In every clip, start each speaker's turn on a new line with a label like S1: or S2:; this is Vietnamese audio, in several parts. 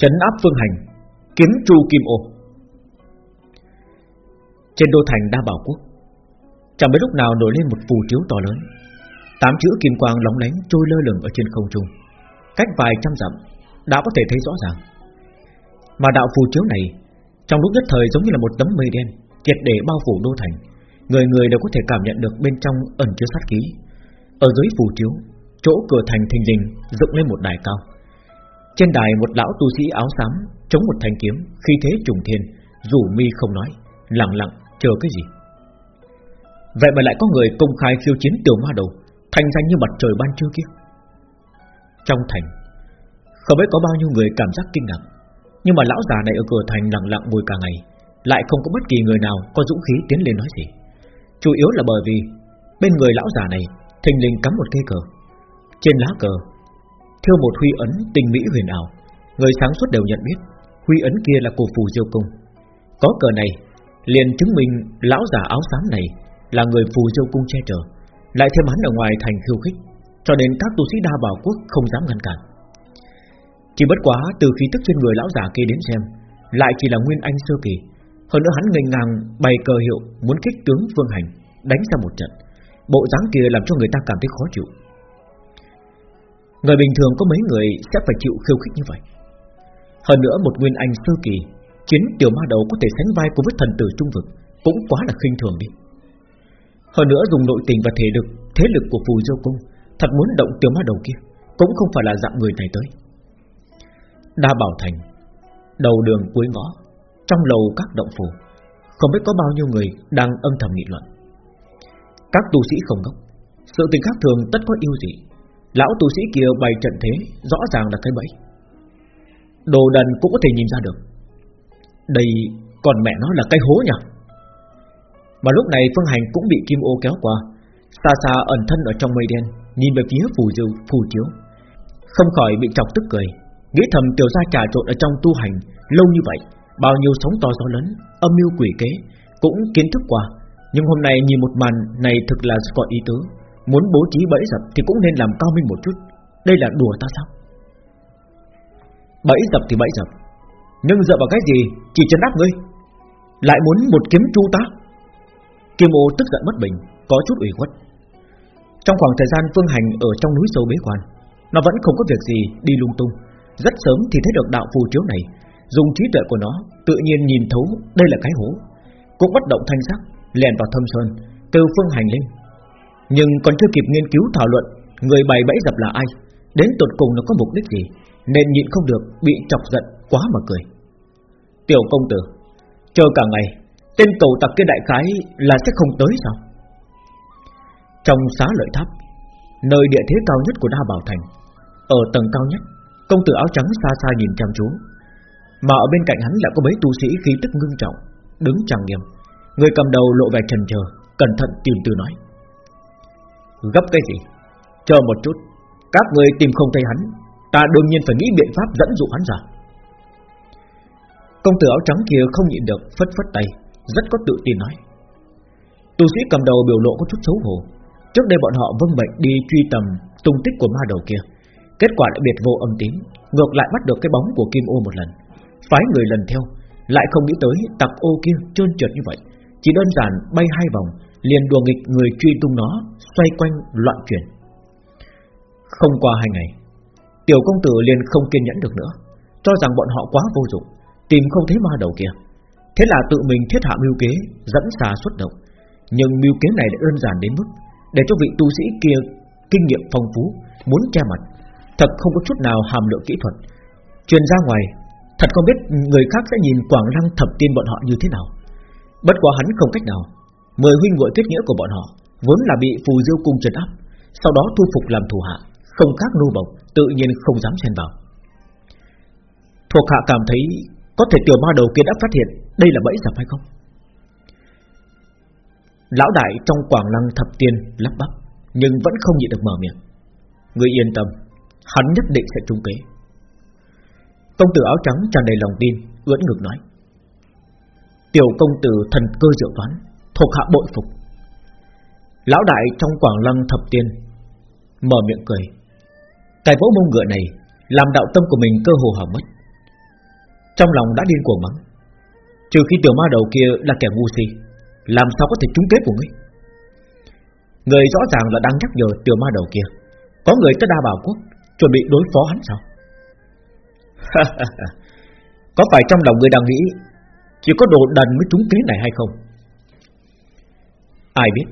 S1: Chấn áp phương hành, Kiếm chu kim ô. Trên đô thành đa bảo quốc, Chẳng mấy lúc nào nổi lên một phù chiếu to lớn. Tám chữ kim quang lóng lánh trôi lơ lửng ở trên không trung, Cách vài trăm dặm Đã có thể thấy rõ ràng. Mà đạo phù chiếu này, Trong lúc nhất thời giống như là một tấm mây đen, Triệt để bao phủ đô thành, Người người đều có thể cảm nhận được bên trong ẩn chứa sát khí. Ở dưới phù chiếu, Chỗ cửa thành thình lình dựng lên một đài cao. Trên đài một lão tu sĩ áo xám Chống một thanh kiếm Khi thế trùng thiên Rủ mi không nói, Lặng lặng chờ cái gì. Vậy mà lại có người công khai khiêu chiến tiểu ma đầu, Thành danh như mặt trời ban trưa kia. Trong thành, Không biết có bao nhiêu người cảm giác kinh ngạc, Nhưng mà lão già này ở cửa thành lặng lặng ngồi cả ngày, Lại không có bất kỳ người nào Có dũng khí tiến lên nói gì. Chủ yếu là bởi vì Bên người lão già này, Thình lình cắm một cây cờ. Trên lá cờ theo một huy ấn tinh mỹ huyền ảo Người sáng suốt đều nhận biết Huy ấn kia là của phù diêu cung Có cờ này liền chứng minh lão già áo xám này là người phù diêu cung che chở, lại thêm hắn ở ngoài thành khiêu khích, cho nên các tu sĩ đa bảo quốc không dám ngăn cản. Chỉ bất quá từ khi tức trên người lão già kia đến xem, lại chỉ là nguyên anh sơ kỳ, hơn nữa hắn ngành ngang bày cờ hiệu muốn kích tướng Phương Hành đánh ra một trận, bộ dáng kia làm cho người ta cảm thấy khó chịu. Người bình thường có mấy người sẽ phải chịu khiêu khích như vậy. Hơn nữa, một nguyên anh sơ kỳ, Chiến tiểu ma đầu có thể sánh vai cùng với thần tử trung vực, Cũng quá là khinh thường đi. Hơn nữa, dùng nội tình và thể lực, Thế lực của phù diêu cung, Thật muốn động tiểu ma đầu kia, Cũng không phải là dạng người này tới. Đa bảo thành, Đầu đường cuối ngõ, Trong lầu các động phủ, Không biết có bao nhiêu người đang âm thầm nghị luận. Các tu sĩ không ngốc, Sự tình khác thường tất có yêu gì Lão tu sĩ kia bày trận thế Rõ ràng là cái bẫy. Đồ đần cũng có thể nhìn ra được. Đây còn mẹ nó là cái hố nhỉ? Mà lúc này Phương Hành cũng bị Kim ô kéo qua. Xa xa ẩn thân ở trong mây đen Nhìn về phía phù dư, phù chiếu. Không khỏi bị chọc tức cười. Nghĩ thầm tiểu gia trà trộn ở trong tu hành Lâu như vậy Bao nhiêu sóng to gió lớn Âm mưu quỷ kế Cũng kiến thức qua. Nhưng hôm nay nhìn một màn này thực là có ý tứ. Muốn bố trí bẫy dập thì cũng nên làm cao minh một chút. Đây là đùa ta sao? Bẫy dập thì bẫy dập. Nhưng dựa vào cái gì? Chỉ chân áp ngươi. Lại muốn một kiếm chu ta? Kim ô tức giận bất bình, Có chút ủy khuất. Trong khoảng thời gian phương hành ở trong núi sâu bế quan, Nó vẫn không có việc gì đi lung tung. Rất sớm thì thấy được đạo phù chiếu này, Dùng trí tuệ của nó Tự nhiên nhìn thấu đây là cái hố. Cũng bất động thanh sắc, Lèn vào thâm sơn, Từ phương hành lên. Nhưng còn chưa kịp nghiên cứu thảo luận, Người bày bẫy dập là ai, Đến tột cùng nó có mục đích gì, nên nhịn không được bị chọc giận quá mà cười. Tiểu công tử, Chờ cả ngày, Tên cầu tặc kia đại khái là sẽ không tới sao? Trong xá lợi tháp, Nơi địa thế cao nhất của Đa Bảo Thành, Ở tầng cao nhất, Công tử áo trắng xa xa nhìn chăm chú. Mà ở bên cạnh hắn lại có mấy tu sĩ khí tức ngưng trọng, Đứng trang nghiêm. Người cầm đầu lộ vẻ trần chờ Cẩn thận tìm từ nói. Gấp cái gì? Chờ một chút. Các người tìm không thấy hắn. Ta đương nhiên phải nghĩ biện pháp dẫn dụ hắn ra. Công tử áo trắng kia không nhịn được, Phất phất tay, Rất có tự tin nói. Tu sĩ cầm đầu biểu lộ có chút xấu hổ. Trước đây bọn họ vâng mệnh đi truy tầm Tung tích của ma đầu kia. Kết quả lại biệt vô âm tín, Ngược lại bắt được cái bóng của Kim ô một lần. Phái người lần theo, Lại không nghĩ tới tặc ô kia trơn trượt như vậy. Chỉ đơn giản bay hai vòng Liền đùa nghịch người truy tung nó, Xoay quanh loạn chuyển. Không qua hai ngày, Tiểu công tử liền không kiên nhẫn được nữa, Cho rằng bọn họ quá vô dụng, Tìm không thấy ma đầu kia. Thế là tự mình thiết hạ mưu kế, Dẫn xà xuất động. Nhưng mưu kế này đã đơn giản đến mức Để cho vị tu sĩ kia kinh nghiệm phong phú, Muốn che mặt, Thật không có chút nào hàm lượng kỹ thuật. Truyền ra ngoài, Thật không biết người khác sẽ nhìn Quảng Lăng thập tiên bọn họ như thế nào. Bất quá hắn không cách nào Mời huynh muội kết nghĩa của bọn họ Vốn là bị phù diêu cung trấn áp, Sau đó thu phục làm thủ hạ, Không khác nô bộc, Tự nhiên không dám xen vào. Thuộc hạ cảm thấy Có thể tiểu ma đầu kia đã phát hiện Đây là bẫy dập hay không? Lão đại trong quảng lăng thập tiên lắp bắp, Nhưng vẫn không nhịn được mở miệng. Người yên tâm, Hắn nhất định sẽ trung kế. Công tử áo trắng tràn đầy lòng tin, ưỡn ngực nói. Tiểu công tử thần cơ diệu toán Thuộc hạ bội phục. Lão đại trong quảng lăng thập tiên Mở miệng cười. Cái vỗ mông ngựa này Làm đạo tâm của mình cơ hồ hỏng mất. Trong lòng đã điên cuồng mắng. Trừ khi tiểu ma đầu kia là kẻ ngu si, Làm sao có thể trúng kế của ngươi? Người rõ ràng là đang nhắc nhở tiểu ma đầu kia. Có người tới đa bảo quốc, Chuẩn bị đối phó hắn sao? Có phải trong lòng người đang nghĩ Chỉ có đồ đần mới trúng kế này hay không? Ai biết?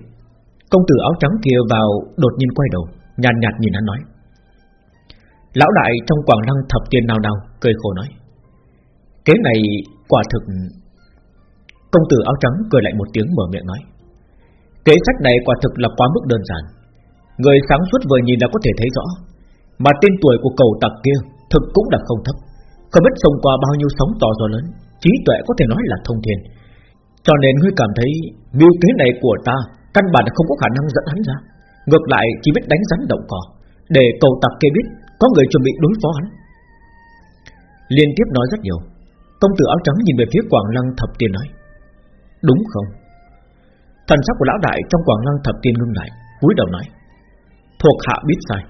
S1: Công tử áo trắng kia vào đột nhiên quay đầu Nhàn nhạt, nhạt nhìn hắn nói. Lão đại trong quảng lăng thập tiền nào nào Cười khổ nói. Kế này quả thực Công tử áo trắng cười lại một tiếng mở miệng nói. Kế sách này quả thực là quá mức đơn giản. Người sáng suốt vừa nhìn đã có thể thấy rõ. Mà tên tuổi của cầu tặc kia Thực cũng là không thấp. Không biết xông qua bao nhiêu sóng to gió lớn Trí tuệ có thể nói là thông thiên. Cho nên ngươi cảm thấy Mưu kế này của ta Căn bản không có khả năng dẫn hắn ra. Ngược lại, chỉ biết đánh rắn động cỏ, Để cầu tặc kia biết Có người chuẩn bị đối phó hắn. Liên tiếp nói rất nhiều, Công tử áo trắng nhìn về phía Quảng Lăng thập tiên nói, Đúng không? Thần sắc của lão đại trong Quảng Lăng thập tiên ngưng lại, cúi đầu nói, Thuộc hạ biết sai.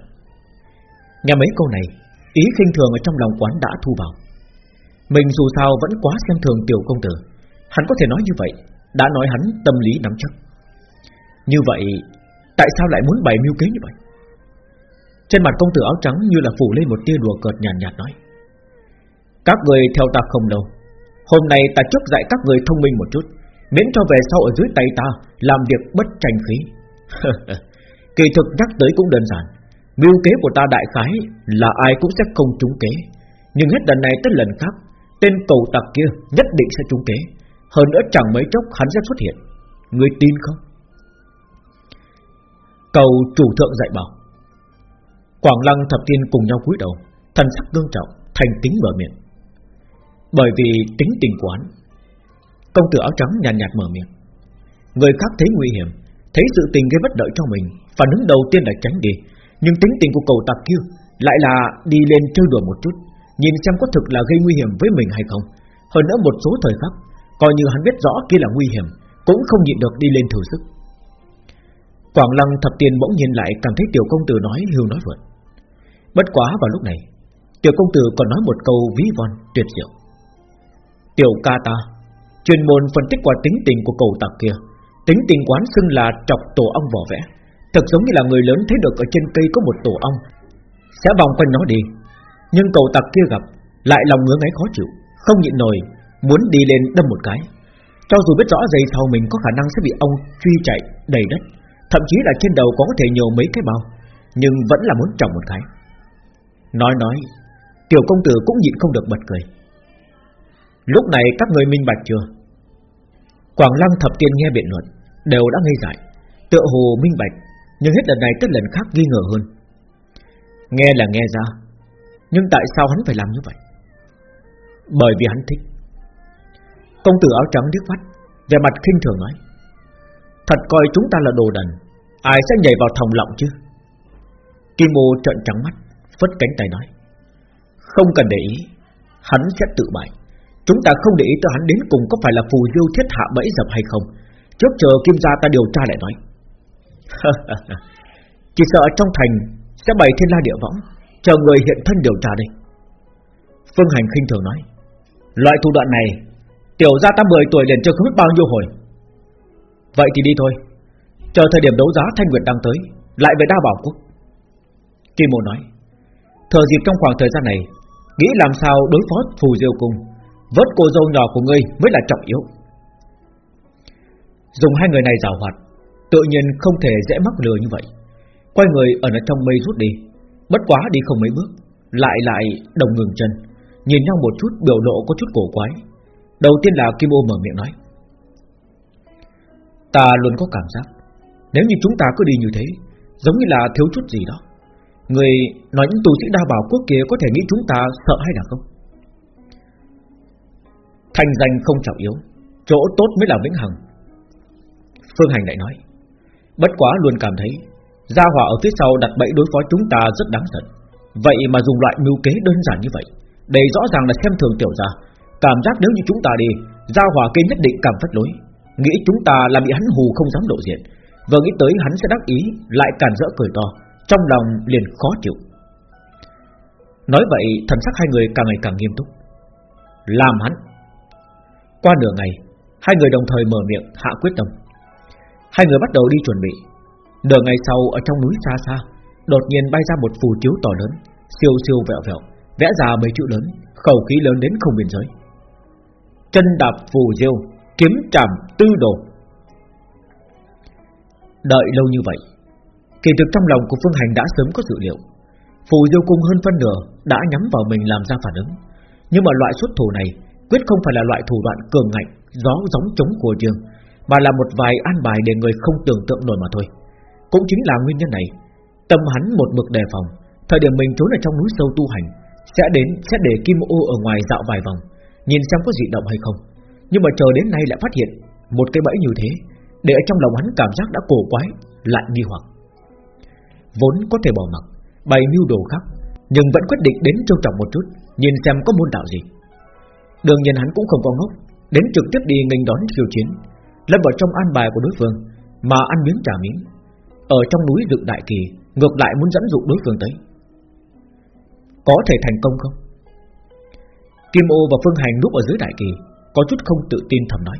S1: Nghe mấy câu này, Ý khinh thường ở trong lòng quán đã thu vào. Mình dù sao vẫn quá xem thường tiểu công tử Hắn có thể nói như vậy Đã nói hắn tâm lý nắm chắc. Như vậy Tại sao lại muốn bày mưu kế như vậy? Trên mặt công tử áo trắng Như là phủ lên một tia đùa cợt nhàn nhạt, nhạt nói Các người theo ta không đâu Hôm nay ta chốc dạy các người thông minh một chút Miễn cho về sau ở dưới tay ta Làm việc bất tranh khí. Kỳ thực nhắc tới cũng đơn giản Mưu kế của ta đại khái Là ai cũng sẽ không trúng kế. Nhưng hết lần này tới lần khác Tên cầu tặc kia nhất định sẽ trúng kế. Hơn nữa chẳng mấy chốc hắn sẽ xuất hiện. Người tin không? Cầu chủ thượng dạy bảo. Quảng lăng thập tiên cùng nhau cúi đầu Thần sắc gương trọng Thành tính mở miệng. Bởi vì tính tình quán Công tử áo trắng nhàn nhạt, nhạt mở miệng. Người khác thấy nguy hiểm Thấy sự tình gây bất đợi cho mình Phản ứng đầu tiên là tránh đi. Nhưng tính tình của cầu tạc kia Lại là đi lên chơi đùa một chút Nhìn xem có thực là gây nguy hiểm với mình hay không. Hơn nữa một số thời khắc Coi như hắn biết rõ kia là nguy hiểm Cũng không nhịn được đi lên thử sức Quảng Lăng thập tiền bỗng nhìn lại cảm thấy tiểu công tử nói hưu nói vượt. Bất quá vào lúc này, tiểu công tử còn nói một câu ví von tuyệt diệu. Tiểu ca ta, chuyên môn phân tích qua tính tình của cầu tặc kia, tính tình quán xưng là chọc tổ ong vỏ vẽ, thật giống như là người lớn thấy được ở trên cây có một tổ ong, sẽ vòng quanh nó đi. Nhưng cầu tặc kia gặp, lại lòng ngứa ngáy khó chịu, không nhịn nổi, muốn đi lên đâm một cái. Cho dù biết rõ giày sau mình có khả năng sẽ bị ong truy chạy đầy đất, Thậm chí là trên đầu có thể nhiều mấy cái bao Nhưng vẫn là muốn trồng một cái. Nói nói Tiểu công tử cũng nhịn không được bật cười. Lúc này các người minh bạch chưa? Quảng Lăng thập tiên nghe biện luận Đều đã ngây dại Tựa hồ minh bạch Nhưng hết lần này tới lần khác nghi ngờ hơn. Nghe là nghe ra Nhưng tại sao hắn phải làm như vậy? Bởi vì hắn thích. Công tử áo trắng liếc mắt Về mặt khinh thường nói, Thật coi chúng ta là đồ đần, Ai sẽ nhảy vào thòng lọng chứ? Kim Mô trợn trắng mắt, Phất cánh tay nói, Không cần để ý, Hắn sẽ tự bại. Chúng ta không để ý tới hắn đến cùng có phải là phù diêu thiết hạ bẫy dập hay không. Trước chờ Kim gia ta điều tra lại nói. Chỉ sợ trong thành Sẽ bày thiên la địa võng, Chờ người hiện thân điều tra đây. Phương Hành khinh thường nói, Loại thủ đoạn này Tiểu gia ta 10 tuổi liền chưa không biết bao nhiêu hồi. Vậy thì đi thôi. Chờ thời điểm đấu giá Thanh Nguyệt đang tới, Lại về đa bảo quốc. Kim Mô nói, Thờ dịp trong khoảng thời gian này, Nghĩ làm sao đối phó phù diêu cung, Vớt cô dâu nhỏ của ngươi mới là trọng yếu. Dùng hai người này rào hoạt, Tự nhiên không thể dễ mắc lừa như vậy. Quay người ở trong mây rút đi, Bất quá đi không mấy bước, Lại lại đồng ngừng chân, Nhìn nhau một chút biểu lộ có chút cổ quái. Đầu tiên là Kim Ô mở miệng nói. Ta luôn có cảm giác, Nếu như chúng ta cứ đi như thế, Giống như là thiếu chút gì đó. Người nói những tù sĩ đa bảo quốc kia Có thể nghĩ chúng ta sợ hay là không? Thành danh không trọng yếu, Chỗ tốt mới là vĩnh hằng. Phương Hành lại nói, Bất quá luôn cảm thấy, Gia hỏa ở phía sau đặt bẫy đối phó chúng ta rất đáng giận. Vậy mà dùng loại mưu kế đơn giản như vậy Đây rõ ràng là xem thường tiểu gia Cảm giác nếu như chúng ta đi, Gia hỏa kia nhất định cảm phát lối. Nghĩ chúng ta là bị hắn hù không dám lộ diện. Vừa nghĩ tới hắn sẽ đắc ý, Lại càn rỡ cười to, Trong lòng liền khó chịu. Nói vậy, thần sắc hai người càng ngày càng nghiêm túc. Làm hắn. Qua nửa ngày, Hai người đồng thời mở miệng hạ quyết tâm. Hai người bắt đầu đi chuẩn bị. Nửa ngày sau, ở trong núi xa xa, Đột nhiên bay ra một phù chiếu to lớn, Siêu siêu vẹo vẹo, Vẽ ra mấy chữ lớn, Khẩu khí lớn đến không biên giới. Chân đạp phù diêu, Kiếm trảm tư đồ. Đợi lâu như vậy, Kỳ thực trong lòng của Phương Hành đã sớm có dự liệu. Phù diêu cung hơn phân nửa Đã nhắm vào mình làm ra phản ứng. Nhưng mà loại xuất thủ này Quyết không phải là loại thủ đoạn cường ngạnh, Gió giống chống của trường Mà là một vài an bài để người không tưởng tượng nổi mà thôi. Cũng chính là nguyên nhân này, Tâm hắn một mực đề phòng, Thời điểm mình trốn ở trong núi sâu tu hành, Sẽ đến, sẽ để kim ô ở ngoài dạo vài vòng. Nhìn xem có dị động hay không. Nhưng mà chờ đến nay lại phát hiện Một cái bẫy như thế, Để ở trong lòng hắn cảm giác đã cổ quái, Lại nghi hoặc. Vốn có thể bỏ mặc, Bày mưu đồ khác, Nhưng vẫn quyết định đến trâu trọng một chút, Nhìn xem có môn đạo gì. Đương nhiên hắn cũng không có ngốc, Đến trực tiếp đi nghênh đón khiêu chiến, Lâm vào trong an bài của đối phương, Mà ăn miếng trả miếng. Ở trong núi dựng đại kỳ, Ngược lại muốn dẫn dụ đối phương tới. Có thể thành công không? Kim ô và Phương Hành núp ở dưới đại kỳ, Có chút không tự tin thầm nói.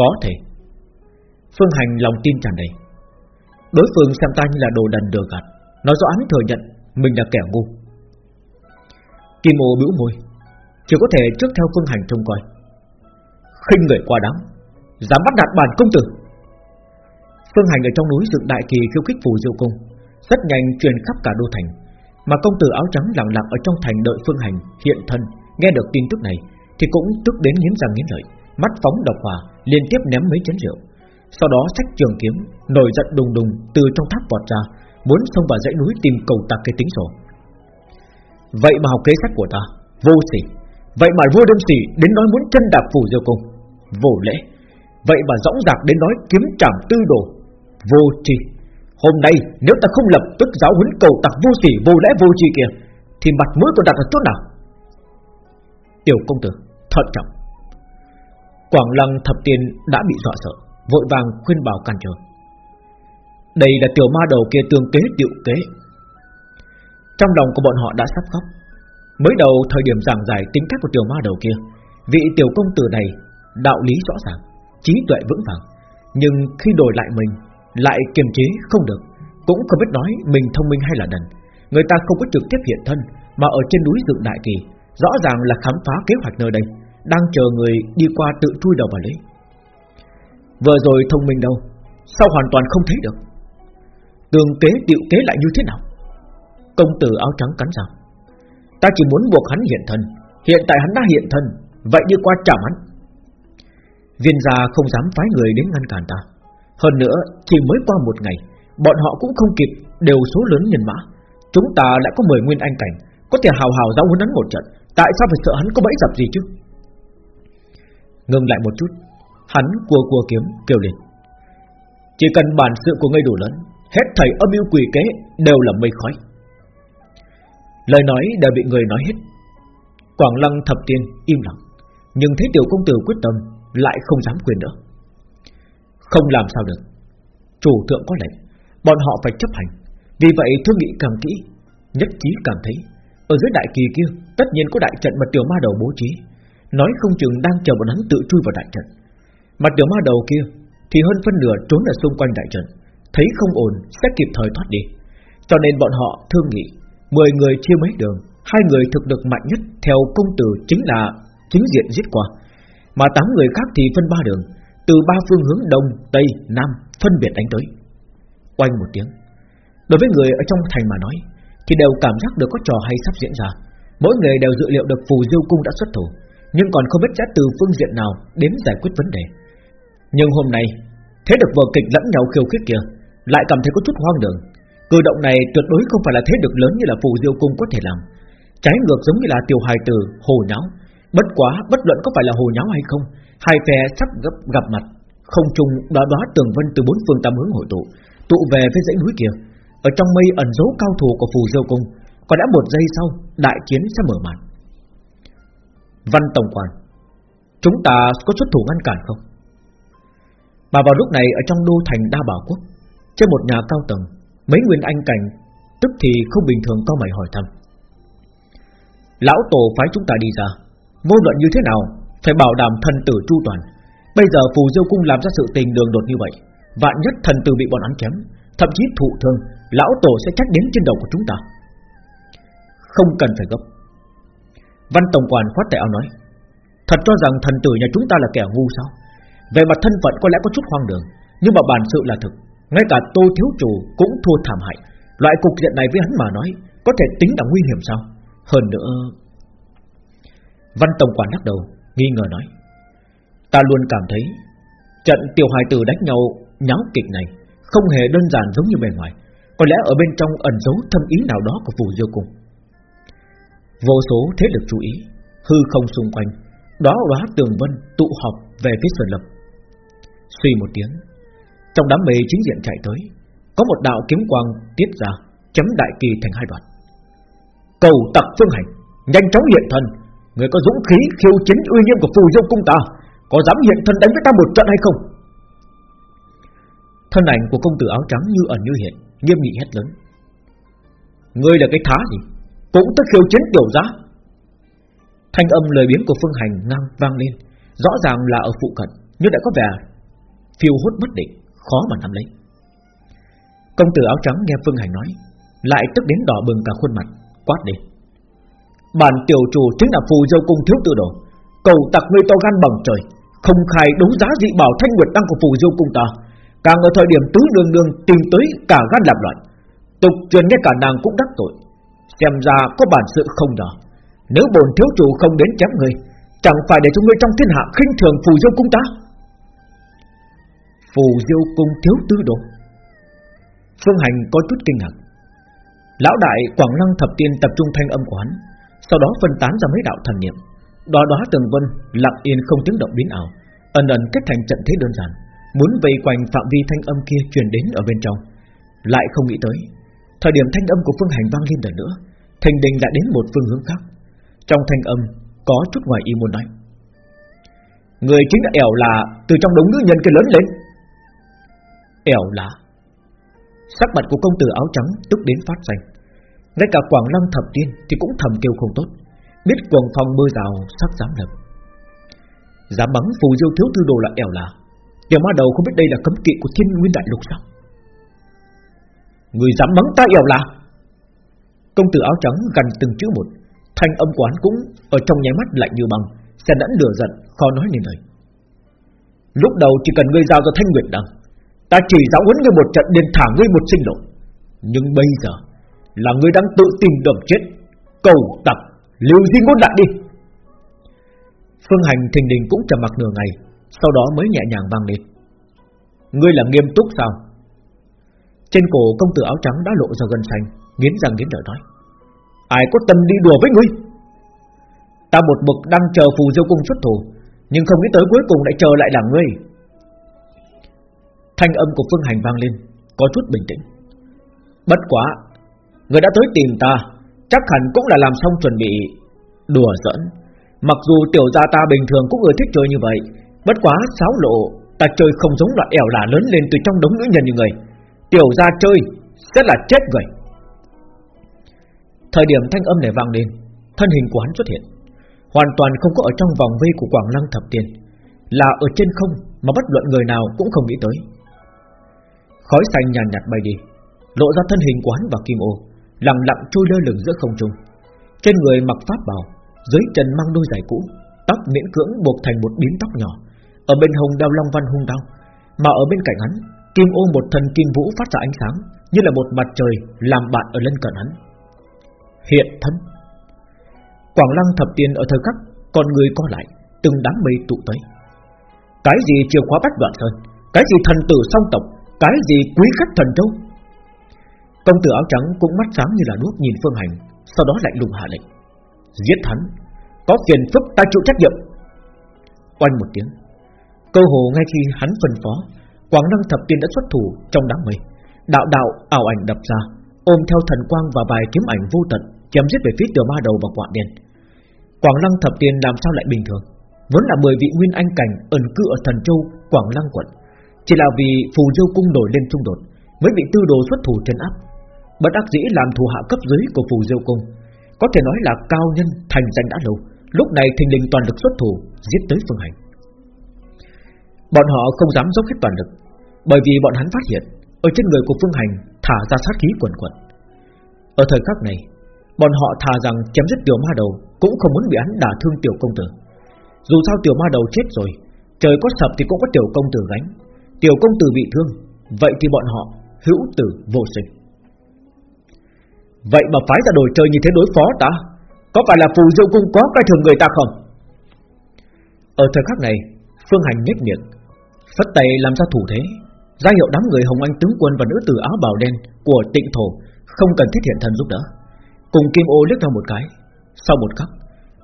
S1: Có thể. Phương Hành lòng tin tràn đầy. Đối phương xem ta như là đồ đần đường gạt, Nói rõ hắn thừa nhận Mình là kẻ ngu. Kim ô bĩu môi, Chỉ có thể trước theo Phương Hành trông coi. Khinh người quá đáng, Dám bắt đạt bản công tử. Phương Hành ở trong núi dựng đại kỳ khiêu khích phù diêu cung, Rất nhanh truyền khắp cả đô thành, Mà công tử áo trắng lặng lặng ở trong thành đợi Phương Hành hiện thân. Nghe được tin tức này, Thì cũng tức đến nghiến răng nghiến lợi, Mắt phóng độc hỏa liên tiếp ném mấy chén rượu. Sau đó sách trường kiếm, Nổi giận đùng đùng từ trong tháp vọt ra, Muốn xông vào dãy núi tìm cầu tạc cái tính sổ. Vậy mà học kế sách của ta, Vô sỉ. Vậy mà vua đơn sỉ đến nói muốn chân đạp phủ diêu cung. Vô lễ. Vậy mà dõng dạc đến nói kiếm trảm tư đồ. Vô tri. Hôm nay, nếu ta không lập tức giáo huấn cầu tặc vô sỉ, vô lẽ vô tri kia, Thì mặt mũi tôi đặt ở chỗ nào? Tiểu công tử, Thận trọng. Quảng lăng thập tiên đã bị dọa sợ, Vội vàng khuyên bảo cản trở. Đây là tiểu ma đầu kia tương kế tiệu kế. Trong lòng của bọn họ đã sắp khóc. Mới đầu thời điểm giảng giải tính cách của tiểu ma đầu kia, Vị tiểu công tử này Đạo lý rõ ràng, Trí tuệ vững vàng. Nhưng khi đổi lại mình, Lại kiềm chế không được, Cũng không biết nói mình thông minh hay là đần. Người ta không có trực tiếp hiện thân, Mà ở trên núi dựng đại kỳ Rõ ràng là khám phá kế hoạch nơi đây, Đang chờ người đi qua tự chui đầu vào lấy Vừa rồi thông minh đâu, Sao hoàn toàn không thấy được? Tường kế, tiệu kế lại như thế nào? Công tử áo trắng cắn răng. Ta chỉ muốn buộc hắn hiện thân. Hiện tại hắn đã hiện thân, Vậy đi qua chạm hắn. Viên gia không dám phái người đến ngăn cản ta. Hơn nữa, chỉ mới qua một ngày, Bọn họ cũng không kịp, Đều số lớn nhân mã. Chúng ta lại có 10 nguyên anh cảnh, Có thể hào hào giáo huấn hắn một trận. Tại sao phải sợ hắn có bẫy dập gì chứ? Ngừng lại một chút. Hắn cua cua kiếm, kêu lên. Chỉ cần bản sự của ngươi đủ lớn, Hết thầy âm mưu quỷ kế Đều là mây khói. Lời nói đều bị người nói hết. Quảng lăng thập tiên im lặng, Nhưng thấy tiểu công tử quyết tâm Lại không dám quyền nữa. Không làm sao được. Chủ thượng có lệnh, Bọn họ phải chấp hành. Vì vậy thương nghị càng kỹ, Nhất trí cảm thấy. Ở dưới đại kỳ kia Tất nhiên có đại trận mà tiểu ma đầu bố trí. Nói không chừng đang chờ bọn hắn tự chui vào đại trận. Mà tiểu ma đầu kia Thì hơn phân nửa trốn ở xung quanh đại trận. Thấy không ổn sẽ kịp thời thoát đi. Cho nên bọn họ thương nghị Mười người chia mấy đường Hai người thực lực mạnh nhất theo công tử chính là chính diện giết qua. Mà tám người khác thì phân ba đường Từ ba phương hướng đông, tây, nam Phân biệt đánh tới. Quanh một tiếng. Đối với người ở trong thành mà nói thì đều cảm giác được có trò hay sắp diễn ra. Mỗi người đều dự liệu được phù diêu cung đã xuất thủ Nhưng còn không biết sẽ từ phương diện nào Đến giải quyết vấn đề. Nhưng hôm nay Thế được vở kịch lẫn nhau khiêu khích kia Lại cảm thấy có chút hoang đường. Cử động này tuyệt đối không phải là thế lực lớn như là phù diêu cung có thể làm. Trái ngược giống như là tiểu hài tử hồ nháo. Bất quá bất luận có phải là hồ nháo hay không Hai phe sắp gặp, gặp mặt. Không trùng đó đó tường vân từ bốn phương tám hướng hội tụ Tụ về với dãy núi kia. Ở trong mây ẩn dấu cao thủ của phù diêu cung Còn đã một giây sau Đại chiến sẽ mở màn. Văn Tổng Quản, Chúng ta có xuất thủ ngăn cản không? Mà vào lúc này Ở trong đô thành Đa Bảo Quốc, Trên một nhà cao tầng, Mấy nguyên anh cảnh, Tức thì không bình thường cao mày hỏi thăm. Lão tổ phái chúng ta đi ra, Vô luận như thế nào, Phải bảo đảm thần tử chu toàn. Bây giờ phù diêu cung làm ra sự tình đường đột như vậy, Vạn nhất thần tử bị bọn hắn chém, Thậm chí thụ thương Lão tổ sẽ trách đến trên đầu của chúng ta. Không cần phải gấp. Văn Tổng Quản khoát tay áo nói, Thật cho rằng thần tử nhà chúng ta là kẻ ngu sao? Về mặt thân phận có lẽ có chút hoang đường, Nhưng mà bản sự là thực. Ngay cả tô thiếu chủ cũng thua thảm hại. Loại cục diện này với hắn mà nói, Có thể tính là nguy hiểm sao? Hơn nữa Văn Tổng Quản lắc đầu, Nghi ngờ nói, Ta luôn cảm thấy Trận tiểu hài tử đánh nhau nháo kịch này Không hề đơn giản giống như bề ngoài. Có lẽ ở bên trong ẩn giấu thâm ý nào đó của phù diêu cung. Vô số thế lực chú ý, Hư không xung quanh Đó đóa tường vân tụ họp về phía Sơn Lập Suy một tiếng, Trong đám mây chính diện chạy tới, Có một đạo kiếm quang tiết ra, Chấm đại kỳ thành hai đoạn. Cầu tập phương hành, Nhanh chóng hiện thân, Người có dũng khí khiêu chiến uy nghiêm của phù diêu cung ta, Có dám hiện thân đánh với ta một trận hay không? Thân ảnh của công tử áo trắng như ẩn như hiện Nghiêm nghị hét lớn. Ngươi là cái thá gì? Cũng tức khiêu chiến tiểu giá. Thanh âm lời biến của Phương Hành ngang vang lên, Rõ ràng là ở phụ cận, Nhưng đã có vẻ phiêu hốt bất định, Khó mà nắm lấy. Công tử áo trắng nghe Phương Hành nói, Lại tức đến đỏ bừng cả khuôn mặt, Quát đi Bản tiểu chủ chính là phù dâu cung thiếu tự đồ, Cầu tặc ngươi to gan bằng trời, Không khai đấu giá dị bảo thanh nguyệt đăng của phù dâu cung ta Càng ở thời điểm tứ đường đường tìm tới cả gan làm loạn Tục truyền ngay cả nàng cũng đắc tội. Xem ra có bản sự không nhỏ. Nếu bồn thiếu chủ không đến chém người Chẳng phải để cho ngươi trong thiên hạ khinh thường phù diêu cung ta? Phù diêu cung thiếu tứ đồ. Phương Hành có chút kinh ngạc. Lão đại Quảng Lăng Thập Tiên tập trung thanh âm quán, Sau đó phân tán ra mấy đạo thần niệm. Đó đó tường vân lặng yên không tiếng động biến ảo Ẩn ẩn kết thành trận thế đơn giản. Muốn vây quanh phạm vi thanh âm kia truyền đến ở bên trong. Lại không nghĩ tới, Thời điểm thanh âm của phương hành vang lên lần nữa, Thành đình đã đến một phương hướng khác. Trong thanh âm, có chút ngoài ý muốn nói. Người chính là ẻo là Từ trong đống nữ nhân kia lớn lên. Ẻo là Sắc mặt của công tử áo trắng tức đến phát xanh Ngay cả Quảng Lăng thập tiên Thì cũng thầm kêu không tốt. Biết quần phòng mưa rào sắc dám lập. Dám bắn phù diêu thiếu thư đồ là ẻo là Tiểu ma đầu không biết đây là cấm kỵ của thiên nguyên đại lục sao? Người dám mắng ta yêu là? Công tử áo trắng gần từng chữ một, Thanh âm quán cũng Ở trong nháy mắt lạnh như băng Sẽ đẫn lửa giận, khó nói nên lời. Lúc đầu chỉ cần ngươi giao cho thanh nguyệt đăng Ta chỉ giáo huấn ngươi một trận liền thả ngươi một sinh lộ. Nhưng bây giờ Là ngươi đang tự tìm đường chết, Cầu tập Lưu di ngôn lại đi. Phương hành thình đình cũng trầm mặc nửa ngày sau đó mới nhẹ nhàng vang lên. Ngươi là nghiêm túc sao? Trên cổ công tử áo trắng đã lộ ra gần xanh, Nghiến răng nghiến lợi nói. Ai có tâm đi đùa với ngươi? Ta một bực đang chờ phù diêu cung xuất thủ, Nhưng không nghĩ tới cuối cùng lại chờ lại là ngươi. Thanh âm của Phương Hành vang lên, Có chút bình tĩnh. Bất quá, Người đã tới tìm ta, Chắc hẳn cũng là làm xong chuẩn bị Đùa giỡn. Mặc dù tiểu gia ta bình thường cũng ưa thích chơi như vậy Bất quá sáo lộ, Ta chơi không giống loại ẻo là lớn lên từ trong đống nữ nhân như người. Tiểu gia chơi rất là chết người. Thời điểm thanh âm này vang lên, Thân hình của hắn xuất hiện. Hoàn toàn không có ở trong vòng vây của Quảng Lăng Thập Tiên. Là ở trên không Mà bất luận người nào cũng không nghĩ tới. Khói xanh nhàn nhạt bay đi, Lộ ra thân hình của hắn và kim ô, Lặng lặng trôi lơ lửng giữa không trung. Trên người mặc pháp bào Dưới chân mang đôi giày cũ, Tóc miễn cưỡng buộc thành một biến tóc nhỏ. Ở bên hồng đao long văn hung đao Mà ở bên cạnh hắn, Kim ô một thần kim vũ phát ra ánh sáng, Như là một mặt trời làm bạn ở lân cận hắn. Hiện thân. Quảng lăng thập tiên ở thời khắc, Con người co lại, Từng đám mây tụ tới. Cái gì chìa khóa bắt đoạn sơn Cái gì thần tử song tộc? Cái gì quý khách thần châu? Công tử áo trắng cũng mắt sáng như là đuốc nhìn Phương Hành, Sau đó lạnh lùng hạ lệnh. Giết hắn. Có phiền phức ta chịu trách nhiệm. Quanh một tiếng. Cơ hồ ngay khi hắn phân phó, Quảng năng thập tiên đã xuất thủ trong đám mây. Đạo đạo ảo ảnh đập ra, Ôm theo thần quang và vài kiếm ảnh vô tận, chém giết về phía tiểu ma đầu và quạ đen. Quảng Lăng thập tiên làm sao lại bình thường? Vốn là 10 vị nguyên anh cảnh ẩn cư ở thần châu, Quảng Lăng quận. Chỉ là vì phù diêu cung nổi lên xung đột, Mới bị tư đồ xuất thủ trấn áp. Bất đắc dĩ làm thủ hạ cấp dưới của phù diêu cung. Có thể nói là cao nhân thành danh đã lâu, Lúc này thình lình toàn lực xuất thủ, Giết tới Phương Hành. Bọn họ không dám dốc hết toàn lực, Bởi vì bọn hắn phát hiện, Ở trên người của Phương Hành thả ra sát khí quần quần Ở thời khắc này, Bọn họ thà rằng chém giết tiểu ma đầu Cũng không muốn bị hắn đả thương tiểu công tử. Dù sao tiểu ma đầu chết rồi, Trời có sập thì cũng có tiểu công tử gánh. Tiểu công tử bị thương, Vậy thì bọn họ hữu tử vô sinh. Vậy mà phái ra đồ chơi như thế đối phó ta, Có phải là phù diêu cung có coi thường người ta không? Ở thời khắc này, Phương Hành nhếch miệng Phất tay làm ra thủ thế. Ra hiệu đám người Hồng Anh tướng quân và nữ tử áo bào đen Của tịnh thổ Không cần thiết hiện thân giúp đỡ. Cùng Kim Ô liếc nhau một cái. Sau một khắc,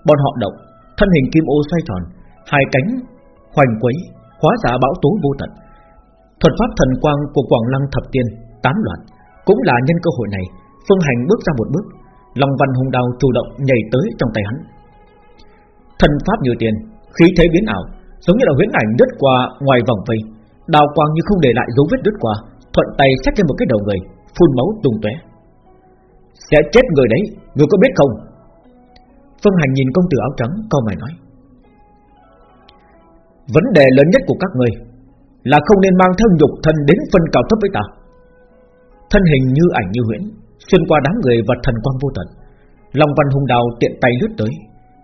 S1: Bọn họ động, Thân hình Kim Ô xoay tròn, Hai cánh hoành quấy, Hóa giả bão tố vô tận. Thuật pháp thần quang của Quảng Lăng Thập Tiên Tán loạn, Cũng là nhân cơ hội này, Phương Hành bước ra một bước, Long văn hùng đào chủ động nhảy tới trong tay hắn. Thần pháp như tiền, Khí thế biến ảo Giống như là huyễn ảnh đứt qua ngoài vòng vây. Đào quang như không để lại dấu vết đứt qua, Thuận tay xét lên một cái đầu người, Phun máu tung tóe. Sẽ chết người đấy, Người có biết không? Phương Hành nhìn công tử áo trắng câu mày nói. Vấn đề lớn nhất của các người Là không nên mang theo nhục thân đến phân cao thấp với ta. Thân hình như ảnh như huyễn, Xuyên qua đám người và thần quang vô tận. Long văn hùng đào tiện tay lướt tới,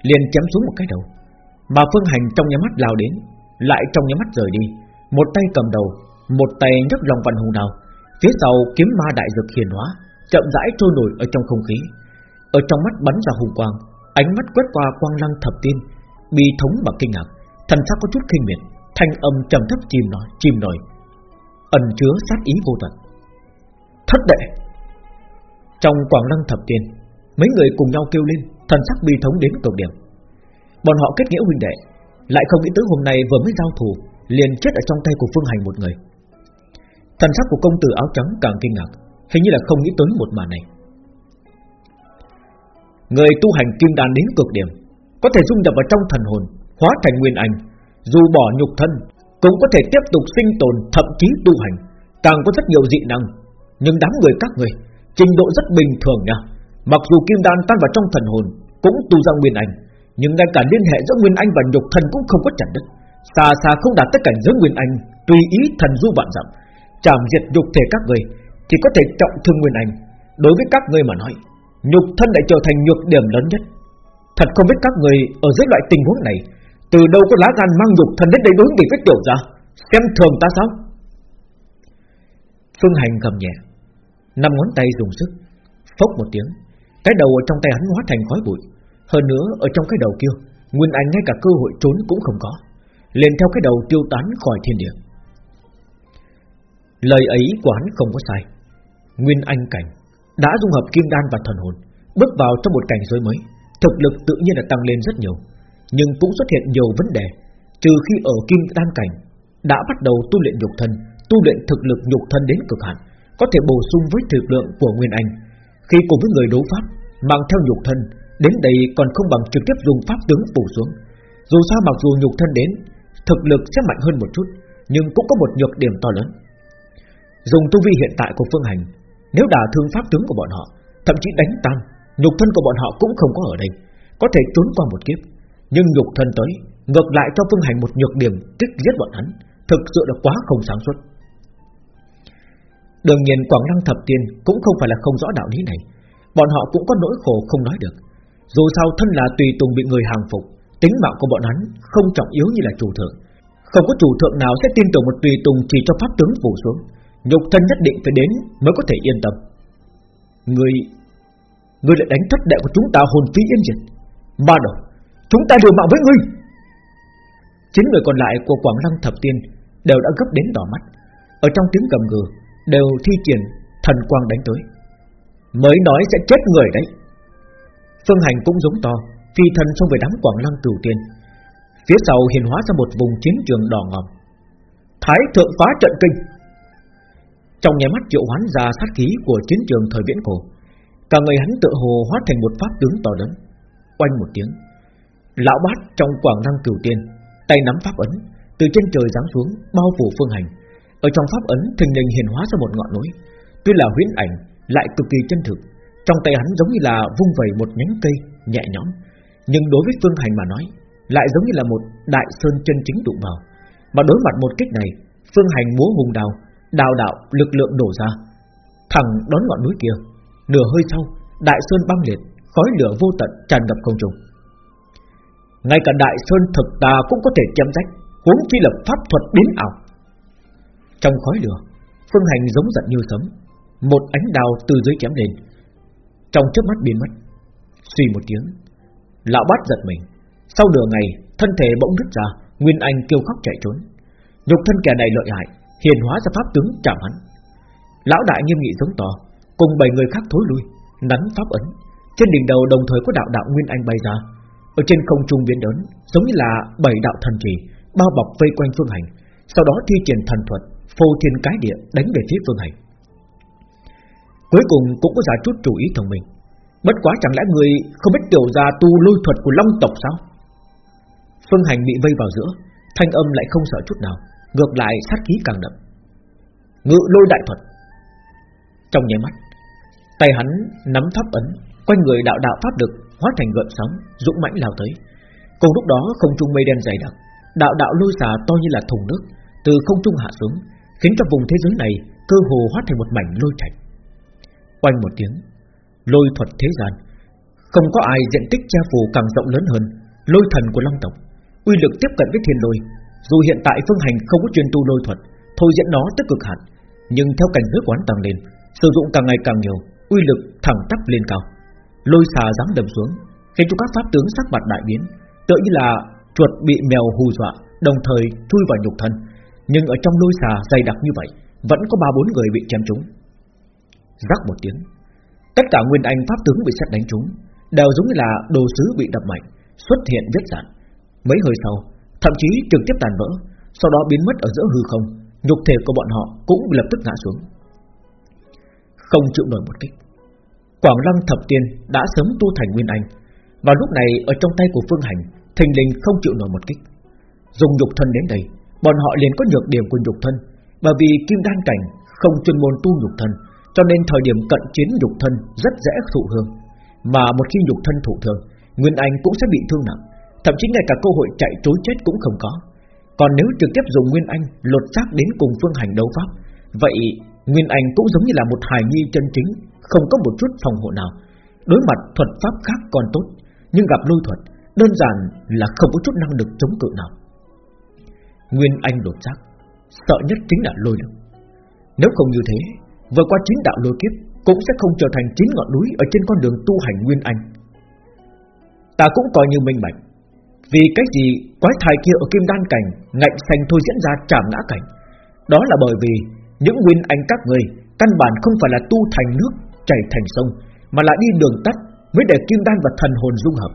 S1: liền chém xuống một cái đầu. Mà phương hành trong nhà mắt lao đến, Lại trong nhà mắt rời đi. Một tay cầm đầu, Một tay nhấc lòng văn hùng đào. Phía sau kiếm ma đại dược hiền hóa, Chậm rãi trôi nổi ở trong không khí. Ở trong mắt bắn ra hùng quang, Ánh mắt quét qua quang lăng thập tiên, Bi thống và kinh ngạc. Thần sắc có chút kinh miệt, Thanh âm trầm thấp chìm nói chìm nổi. Ẩn chứa sát ý vô tận. Thất đệ! Trong quảng lăng thập tiên, Mấy người cùng nhau kêu lên, Thần sắc bi thống đến cực điểm. Bọn họ kết nghĩa huynh đệ, Lại không nghĩ tới hôm nay vừa mới giao thủ Liền chết ở trong tay của Phương Hành một người. Thần sắc của công tử áo trắng càng kinh ngạc, Hình như là không nghĩ tới một màn này. Người tu hành kim đan đến cực điểm, Có thể dung nhập vào trong thần hồn, Hóa thành nguyên anh Dù bỏ nhục thân, Cũng có thể tiếp tục sinh tồn, thậm chí tu hành. Càng có rất nhiều dị năng, Nhưng đám người các người, Trình độ rất bình thường nha. Mặc dù kim đan tan vào trong thần hồn, Cũng tu ra nguyên anh nhưng ngay cả liên hệ giữa nguyên anh và nhục thân cũng không có chặt đứt. Xa xa không đạt tới cảnh giới nguyên anh, Tùy ý thần du vạn dặm, Chạm diệt nhục thể các người, Thì có thể trọng thương nguyên anh. Đối với các người mà nói, Nhục thân lại trở thành nhược điểm lớn nhất. Thật không biết các người ở dưới loại tình huống này, Từ đâu có lá gan mang nhục thân đến đây đối nghịch với tiểu ra Xem thường ta sao? Phương Hành cầm nhẹ, năm ngón tay dùng sức, Phốc một tiếng, Cái đầu ở trong tay hắn hóa thành khói bụi. Hơn nữa, ở trong cái đầu kia, Nguyên Anh ngay cả cơ hội trốn cũng không có. Liền theo cái đầu tiêu tán khỏi thiên địa. Lời ấy của hắn không có sai. Nguyên Anh cảnh Đã dung hợp kim đan và thần hồn, Bước vào trong một cảnh giới mới. Thực lực tự nhiên là tăng lên rất nhiều, Nhưng cũng xuất hiện nhiều vấn đề. Trừ khi ở kim đan cảnh Đã bắt đầu tu luyện nhục thân, Tu luyện thực lực nhục thân đến cực hạn, Có thể bổ sung với thực lượng của Nguyên Anh. Khi cùng với người đấu pháp, Mang theo nhục thân Đến đây còn không bằng trực tiếp dùng pháp tướng phủ xuống. Dù sao mặc dù nhục thân đến, Thực lực sẽ mạnh hơn một chút, Nhưng cũng có một nhược điểm to lớn. Dùng tu vi hiện tại của Phương Hành, Nếu đả thương pháp tướng của bọn họ, Thậm chí đánh tan, Nhục thân của bọn họ cũng không có ở đây, Có thể trốn qua một kiếp. Nhưng nhục thân tới, Ngược lại cho Phương Hành một nhược điểm Kích giết bọn hắn, Thực sự là quá không sáng suốt. Đương nhiên Quảng năng Thập Tiên Cũng không phải là không rõ đạo lý này, Bọn họ cũng có nỗi khổ không nói được. Dù sao thân là tùy tùng bị người hàng phục, Tính mạng của bọn hắn không trọng yếu như là chủ thượng. Không có chủ thượng nào sẽ tin tưởng một tùy tùng Chỉ cho pháp tướng phủ xuống. Nhục thân nhất định phải đến mới có thể yên tâm. Người người lại đánh thất đệ của chúng ta hồn phi yên diệt. Ba đầu, Chúng ta đều mạng với ngươi. Chín người còn lại của Quảng Lăng Thập Tiên Đều đã gấp đến đỏ mắt. Ở trong tiếng cầm gừ Đều thi triển thần quang đánh tới. Mới nói sẽ chết người đấy. Phương Hành cũng giống to, Phi thần xông về đám Quảng Lăng Cửu Tiên. Phía sau hiện hóa ra một vùng chiến trường đỏ ngòm. Thái thượng phá trận kinh. Trong nhà mắt triệu hoán ra sát khí của chiến trường thời viễn cổ, Cả người hắn tự hồ hóa thành một pháp tướng to lớn. Oanh một tiếng, Lão bát trong quảng năng cửu tiên, Tay nắm pháp ấn, Từ trên trời giáng xuống, bao phủ phương hành. Ở trong pháp ấn, thình lình hiện hóa ra một ngọn núi. Tuy là huyễn ảnh, Lại cực kỳ chân thực. Trong tay hắn giống như là vung vẩy một nhánh cây, Nhẹ nhõm. Nhưng đối với Phương Hành mà nói, Lại giống như là một đại sơn chân chính đụng vào. Mà đối mặt một kích này, Phương Hành múa hùng đào Đào đạo lực lượng đổ ra. Thẳng đón ngọn núi kia, Nửa hơi sau, Đại sơn băng liệt, Khói lửa vô tận tràn ngập không trung. Ngay cả đại sơn thực tà cũng có thể chém rách, Huống chi lập pháp thuật biến ảo. Trong khói lửa, Phương Hành giống giận như sấm, Một ánh đào từ dưới chém lên trong chớp mắt biến mất. Suy một tiếng, Lão bát giật mình. Sau nửa ngày, thân thể bỗng đứt ra, Nguyên Anh kêu khóc chạy trốn. Nhục thân kẻ này lợi hại, Hiền hóa ra pháp tướng chạm hắn. Lão đại nghiêm nghị giống to, Cùng bảy người khác thối lui, Nắn pháp ấn. Trên đỉnh đầu đồng thời có đạo đạo Nguyên Anh bay ra. Ở trên không trung biến lớn, Giống như là bảy đạo thần trì Bao bọc vây quanh phương hành, Sau đó thi triển thần thuật, Phô thiên cái địa đánh về phía phương hành. Cuối cùng cũng có giả chút chủ ý thông minh. Bất quá chẳng lẽ người không biết tiểu gia tu lôi thuật của Long tộc sao? Phương hành bị vây vào giữa, Thanh âm lại không sợ chút nào, Ngược lại sát khí càng đậm. Ngự lôi đại thuật. Trong nháy mắt, Tay hắn nắm pháp ấn, Quanh người đạo đạo pháp lực hóa thành gợn sóng, Dũng mãnh lao tới. Cùng lúc đó không trung mây đen dày đặc, Đạo đạo lôi xà to như là thùng nước, Từ không trung hạ xuống, Khiến cho vùng thế giới này cơ hồ hóa thành một mảnh lôi trạch Quanh một tiếng. Lôi thuật thế gian. Không có ai diện tích che phủ càng rộng lớn hơn. Lôi thần của Long tộc. Uy lực tiếp cận với thiên lôi. Dù hiện tại phương hành không có chuyên tu lôi thuật, Thôi diễn nó tức cực hạn. Nhưng theo cảnh giới quán tăng lên, Sử dụng càng ngày càng nhiều, Uy lực thẳng tắp lên cao. Lôi xà dám đầm xuống, Khiến cho các pháp tướng sắc mặt đại biến, Tựa như là chuột bị mèo hù dọa, Đồng thời chui vào nhục thân. Nhưng ở trong lôi xà dày đặc như vậy, Vẫn có ba bốn người bị chém trúng. Rắc một tiếng. Tất cả nguyên anh pháp tướng bị sét đánh trúng, Đều giống như là đồ sứ bị đập mạnh, Xuất hiện vết dạn. Mấy hơi sau, Thậm chí trực tiếp tàn vỡ, Sau đó biến mất ở giữa hư không, Nhục thể của bọn họ cũng lập tức ngã xuống. Không chịu nổi một kích. Quảng Lăng Thập Tiên đã sớm tu thành Nguyên Anh, và lúc này ở trong tay của Phương Hành, Thình lình không chịu nổi một kích. Dùng nhục thân đến đây, Bọn họ liền có nhược điểm của nhục thân, Bởi vì kim đan cảnh không chuyên môn tu nhục thân cho nên thời điểm cận chiến nhục thân Rất dễ thụ thương, Mà một khi nhục thân thụ thương Nguyên Anh cũng sẽ bị thương nặng. Thậm chí ngay cả cơ hội chạy trốn chết cũng không có. Còn nếu trực tiếp dùng Nguyên Anh Lột xác đến cùng phương hành đấu pháp Vậy Nguyên Anh cũng giống như là một hài nhi chân chính Không có một chút phòng hộ nào. Đối mặt thuật pháp khác còn tốt Nhưng gặp lôi thuật Đơn giản là không có chút năng lực chống cự nào. Nguyên Anh đột xác Sợ nhất chính là lôi lực. Nếu không như thế Vừa qua chín đạo lôi kiếp, Cũng sẽ không trở thành chín ngọn núi Ở trên con đường tu hành Nguyên Anh. Ta cũng coi như minh bạch, Vì cái gì quái thai kia ở kim đan cảnh, Ngạnh xanh thôi diễn ra trảm ngã cảnh. Đó là bởi vì Những Nguyên Anh các người Căn bản không phải là tu thành nước, chảy thành sông, Mà là đi đường tắt Mới để kim đan và thần hồn dung hợp.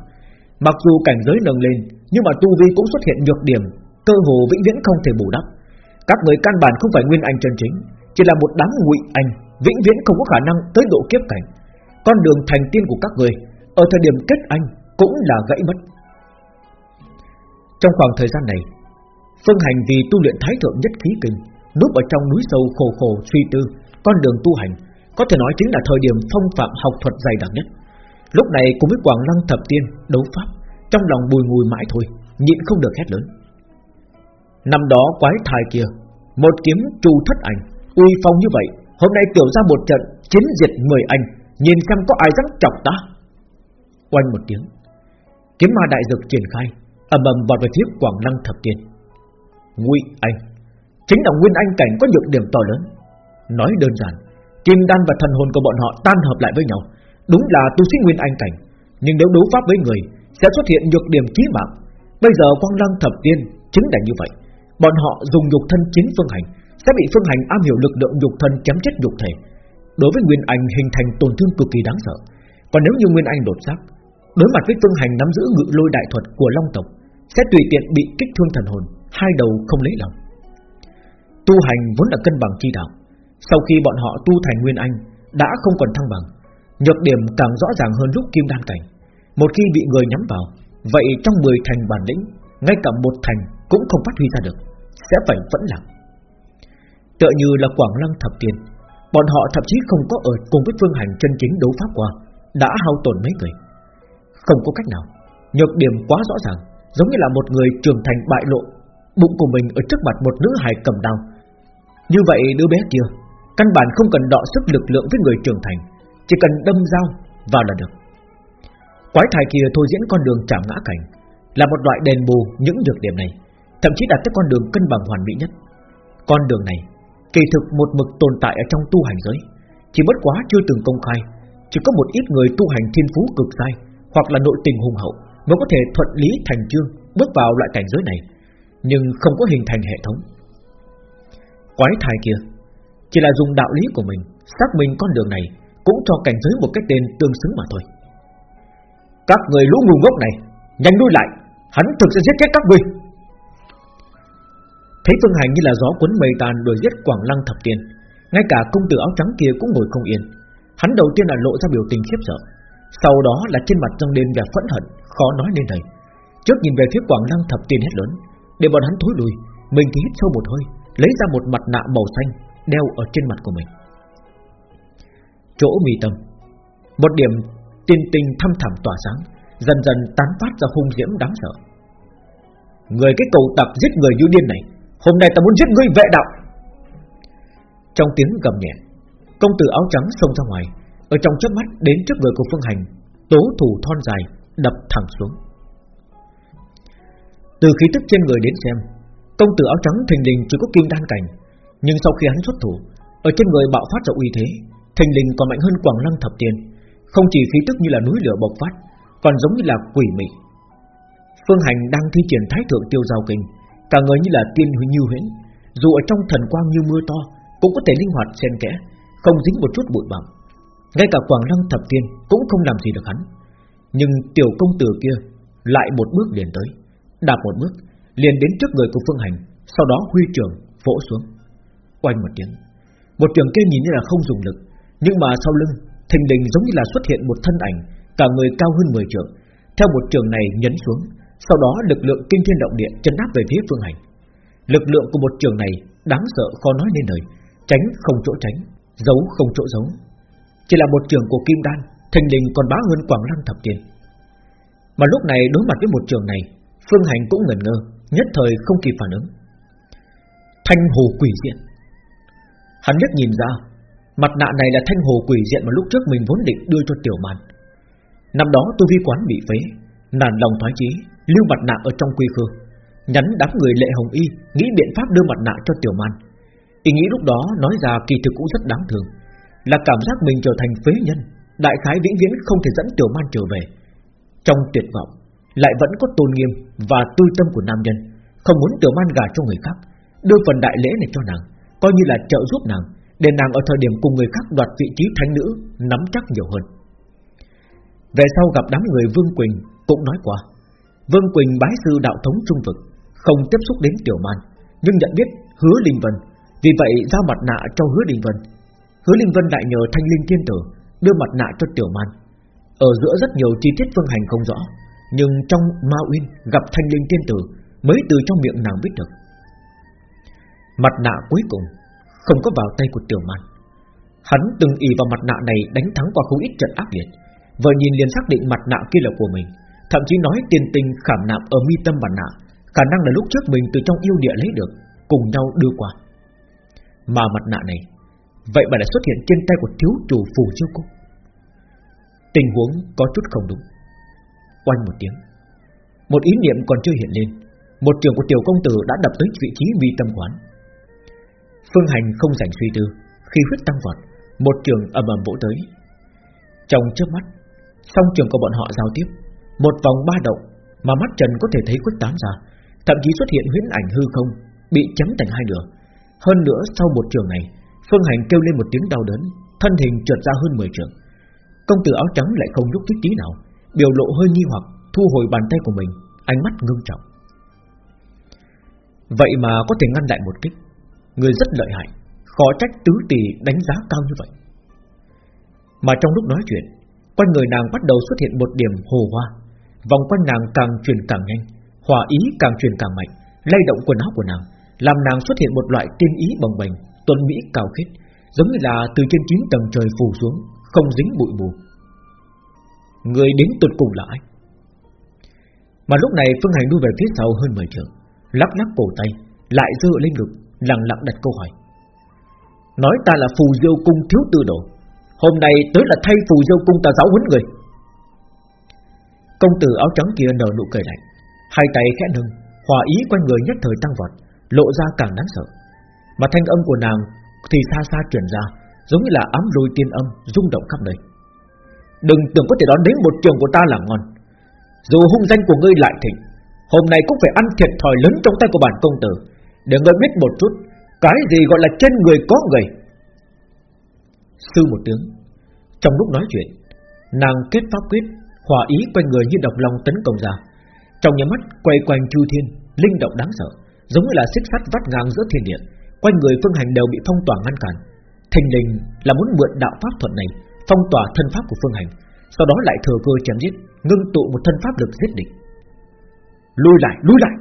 S1: Mặc dù cảnh giới nâng lên, Nhưng mà tu vi cũng xuất hiện nhược điểm, Cơ hồ vĩnh viễn không thể bù đắp. Các người căn bản không phải nguyên anh chân chính chỉ là một đám ngụy anh, Vĩnh viễn không có khả năng tới độ kiếp cảnh. Con đường thành tiên của các người, Ở thời điểm kết anh, cũng là gãy mất. Trong khoảng thời gian này, Phương Hành vì tu luyện thái thượng nhất khí kinh, Núp ở trong núi sâu khổ khổ suy tư, Con đường tu hành, Có thể nói chính là thời điểm phong phạm học thuật dày đặc nhất. Lúc này cùng với Quảng Lăng Thập Tiên, Đấu Pháp, Trong lòng bùi ngùi mãi thôi, Nhịn không được hét lớn. Năm đó quái thai kia, Một kiếm trù thất ảnh Uy phong như vậy, Hôm nay tiểu ra một trận Chiến diệt mười anh, Nhìn xem có ai dám chọc ta. Oanh một tiếng, Kiếm ma đại dược triển khai, ầm ầm vào về phía Quảng Lăng Thập Tiên. Ngụy Anh, Chính là Nguyên Anh cảnh có nhược điểm to lớn. Nói đơn giản, Kim đan và thần hồn của bọn họ tan hợp lại với nhau, Đúng là tu sĩ Nguyên Anh cảnh. Nhưng nếu đấu pháp với người, Sẽ xuất hiện nhược điểm chí mạng. Bây giờ Quang Lăng Thập Tiên chính là như vậy. Bọn họ dùng nhục thân chiến phương hành sẽ bị phương hành am hiểu lực lượng nhục thân chém chết nhục thể. Đối với Nguyên Anh hình thành tổn thương cực kỳ đáng sợ. Còn nếu như Nguyên Anh đột xác, Đối mặt với phương hành nắm giữ ngự lôi đại thuật của Long tộc, Sẽ tùy tiện bị kích thương thần hồn, Hai đầu không lấy lòng. Tu hành vốn là cân bằng chi đạo. Sau khi bọn họ tu thành Nguyên Anh, Đã không còn thăng bằng. Nhược điểm càng rõ ràng hơn lúc kim đan cảnh Một khi bị người nhắm vào, Vậy trong 10 thành bản lĩnh, Ngay cả một thành cũng không phát huy ra được, Sẽ phải vẫn lặng Tựa như là Quảng Lăng Thập Tiền. Bọn họ thậm chí không có ở cùng với phương hành chân chính đấu pháp qua, Đã hao tổn mấy người. Không có cách nào, Nhược điểm quá rõ ràng, Giống như là một người trưởng thành bại lộ, Bụng của mình ở trước mặt một nữ hài cầm đao. Như vậy đứa bé kia, Căn bản không cần đọ sức lực lượng với người trưởng thành, Chỉ cần đâm dao vào là được. Quái thai kia thôi diễn con đường chạm ngã cảnh, Là một loại đền bù những nhược điểm này, Thậm chí đạt tới con đường cân bằng hoàn mỹ nhất. Con đường này Kỳ thực một mực tồn tại ở trong tu hành giới, Chỉ bất quá chưa từng công khai. Chỉ có một ít người tu hành thiên phú cực sai Hoặc là nội tình hùng hậu, Mới có thể thuận lý thành chương, Bước vào loại cảnh giới này, Nhưng không có hình thành hệ thống. Quái thai kia, Chỉ là dùng đạo lý của mình, Xác minh con đường này Cũng cho cảnh giới một cái tên tương xứng mà thôi. Các người lũ ngu ngốc này, Nhanh lui lại, Hắn thực sẽ giết chết các ngươi. Thấy Phương Hành như là gió cuốn mây tàn đuổi giết Quảng Lăng thập tiên, ngay cả công tử áo trắng kia cũng ngồi không yên. Hắn đầu tiên là lộ ra biểu tình khiếp sợ, sau đó là trên mặt trong đêm vẻ phẫn hận, khó nói nên lời. Trước nhìn về phía Quảng Lăng thập tiên hét lớn, để bọn hắn thối lùi, mình thì hít sâu một hơi, lấy ra một mặt nạ màu xanh đeo ở trên mặt của mình. Chỗ mì tâm, một điểm tiên tinh thăm thẳm tỏa sáng, dần dần tán phát ra hung diễm đáng sợ. Người cái cầu tập giết người như điên này Hôm nay ta muốn giết ngươi vệ đạo. Trong tiếng gầm nhẹ, Công tử áo trắng xông ra ngoài, Ở trong chớp mắt đến trước người của Phương Hành, Tố thủ thon dài, Đập thẳng xuống. Từ khí tức trên người đến xem, Công tử áo trắng thình lình chỉ có kim đan cảnh, Nhưng sau khi hắn xuất thủ, Ở trên người bạo phát ra uy thế, Thình lình còn mạnh hơn quảng lăng thập tiền, Không chỉ khí tức như là núi lửa bộc phát, Còn giống như là quỷ mị. Phương Hành đang thi triển thái thượng tiêu giao kinh Cả người như là tiên huy như huyễn. Dù ở trong thần quang như mưa to, Cũng có thể linh hoạt xen kẽ, Không dính một chút bụi bặm. Ngay cả Quảng Lăng thập tiên cũng không làm gì được hắn. Nhưng tiểu công tử kia Lại một bước liền tới, Đạp một bước, liền đến trước người của Phương Hành, Sau đó huy trường, vỗ xuống. Oanh một tiếng, Một trường kia nhìn như là không dùng lực, Nhưng mà sau lưng, Thình lình giống như là xuất hiện một thân ảnh, Cả người cao hơn 10 trượng. Theo một trường này nhấn xuống sau đó lực lượng kinh thiên động địa chấn áp về phía Phương Hành. Lực lượng của một trường này Đáng sợ khó nói nên lời, Tránh không chỗ tránh, Giấu không chỗ giấu. Chỉ là một trường của Kim Đan Thành đình còn bá hơn Quảng Lăng Thập tiền. Mà lúc này đối mặt với một trường này, Phương Hành cũng ngẩn ngơ, Nhất thời không kịp phản ứng. Thanh hồ quỷ diện. Hắn nhất nhìn ra, Mặt nạ này là thanh hồ quỷ diện mà lúc trước mình vốn định đưa cho tiểu màn Năm đó tu vi quán bị phế Nản lòng thoái chí lưu mặt nạ ở trong quy khư, nhắn đám người lệ hồng y nghĩ biện pháp đưa mặt nạ cho tiểu man. Ý nghĩ lúc đó nói ra kỳ thực cũng rất đáng thương, là cảm giác mình trở thành phế nhân, đại khái vĩnh viễn không thể dẫn tiểu man trở về. Trong tuyệt vọng, lại vẫn có tôn nghiêm và tư tâm của nam nhân, không muốn tiểu man gả cho người khác, đưa phần đại lễ này cho nàng, coi như là trợ giúp nàng, để nàng ở thời điểm cùng người khác đoạt vị trí thánh nữ nắm chắc nhiều hơn. Về sau gặp đám người Vương Quỳnh cũng nói qua, Vương Quỳnh bái sư đạo thống trung vực Không tiếp xúc đến Tiểu Man, Nhưng nhận biết hứa Linh Vân. Vì vậy, giao mặt nạ cho hứa Linh Vân. Hứa Linh Vân lại nhờ thanh linh thiên tử Đưa mặt nạ cho Tiểu Man. Ở giữa rất nhiều chi tiết phương hành không rõ, Nhưng trong Ma Uyên gặp thanh linh thiên tử Mới từ trong miệng nàng biết được. Mặt nạ cuối cùng Không có vào tay của Tiểu Man. Hắn từng ý vào mặt nạ này đánh thắng qua không ít trận ác liệt. Vừa nhìn liền xác định mặt nạ kia là của mình. Thậm chí nói tiền tình khảm nạm ở mi tâm bản nạ, Khả năng là lúc trước mình từ trong yêu địa lấy được, Cùng nhau đưa qua. Mà mặt nạ này, Vậy mà lại xuất hiện trên tay của thiếu chủ phù chiêu cung. Tình huống có chút không đúng. Oanh một tiếng, Một ý niệm còn chưa hiện lên, Một trường của tiểu công tử đã đập tới vị trí vi tâm quán. Phương hành không rảnh suy tư, Khi huyết tăng vọt, Một trường ầm ầm vỗ tới. Trong trước mắt, Song trường của bọn họ giao tiếp một vòng ba động Mà mắt Trần có thể thấy khuếch tán ra, Thậm chí xuất hiện huyễn ảnh hư không Bị chấm thành hai nửa. Hơn nữa, sau một trường này, Phương Hành kêu lên một tiếng đau đớn, Thân hình trượt ra hơn 10 trường. Công tử áo trắng lại không nhúc nhích tí nào, Biểu lộ hơi nghi hoặc, Thu hồi bàn tay của mình, Ánh mắt ngưng trọng. Vậy mà có thể ngăn lại một kích, Người rất lợi hại, Khó trách tứ tỷ đánh giá cao như vậy. Mà trong lúc nói chuyện, Quanh người nàng bắt đầu xuất hiện một điểm hồ hoa. Vòng quanh nàng càng truyền càng nhanh Hòa ý càng truyền càng mạnh, lay động quần áo của nàng, Làm nàng xuất hiện một loại tiên ý bồng bềnh, tuấn mỹ cao khít Giống như là từ trên chín tầng trời phủ xuống, Không dính bụi mù. Người đến tuột cùng là ai? Mà lúc này Phương Hành đuôi về phía sau hơn 10 trường Lắc lắc cổ tay, Lại dơ lên ngực, Lặng lặng đặt câu hỏi. Nói ta là phù diêu cung thiếu tư đồ, Hôm nay tới là thay phù diêu cung ta giáo huấn người. Công tử áo trắng kia nở nụ cười lạnh. Hai tay khẽ nâng, Hòa ý quanh người nhất thời tăng vọt, Lộ ra càng đáng sợ. Mà thanh âm của nàng thì xa xa truyền ra, Giống như là ám lôi tiên âm rung động khắp nơi. Đừng tưởng có thể đón đến một trường của ta làm ngon. Dù hung danh của ngươi lại thịnh, Hôm nay cũng phải ăn thiệt thòi lớn trong tay của bản công tử, Để ngươi biết một chút, Cái gì gọi là trên người có người. Sư một tiếng, Trong lúc nói chuyện, Nàng kết pháp quyết Hòa ý quanh người như độc long tấn công ra. Trong nhà mắt quay quanh chu thiên Linh động đáng sợ Giống như là xích sắt vắt ngang giữa thiên địa. Quanh người phương hành đều bị phong tỏa ngăn cản. Thành đình là muốn mượn đạo pháp thuật này Phong tỏa thân pháp của phương hành Sau đó lại thừa cơ chém giết Ngưng tụ một thân pháp lực giết địch. Lui lại, lui lại!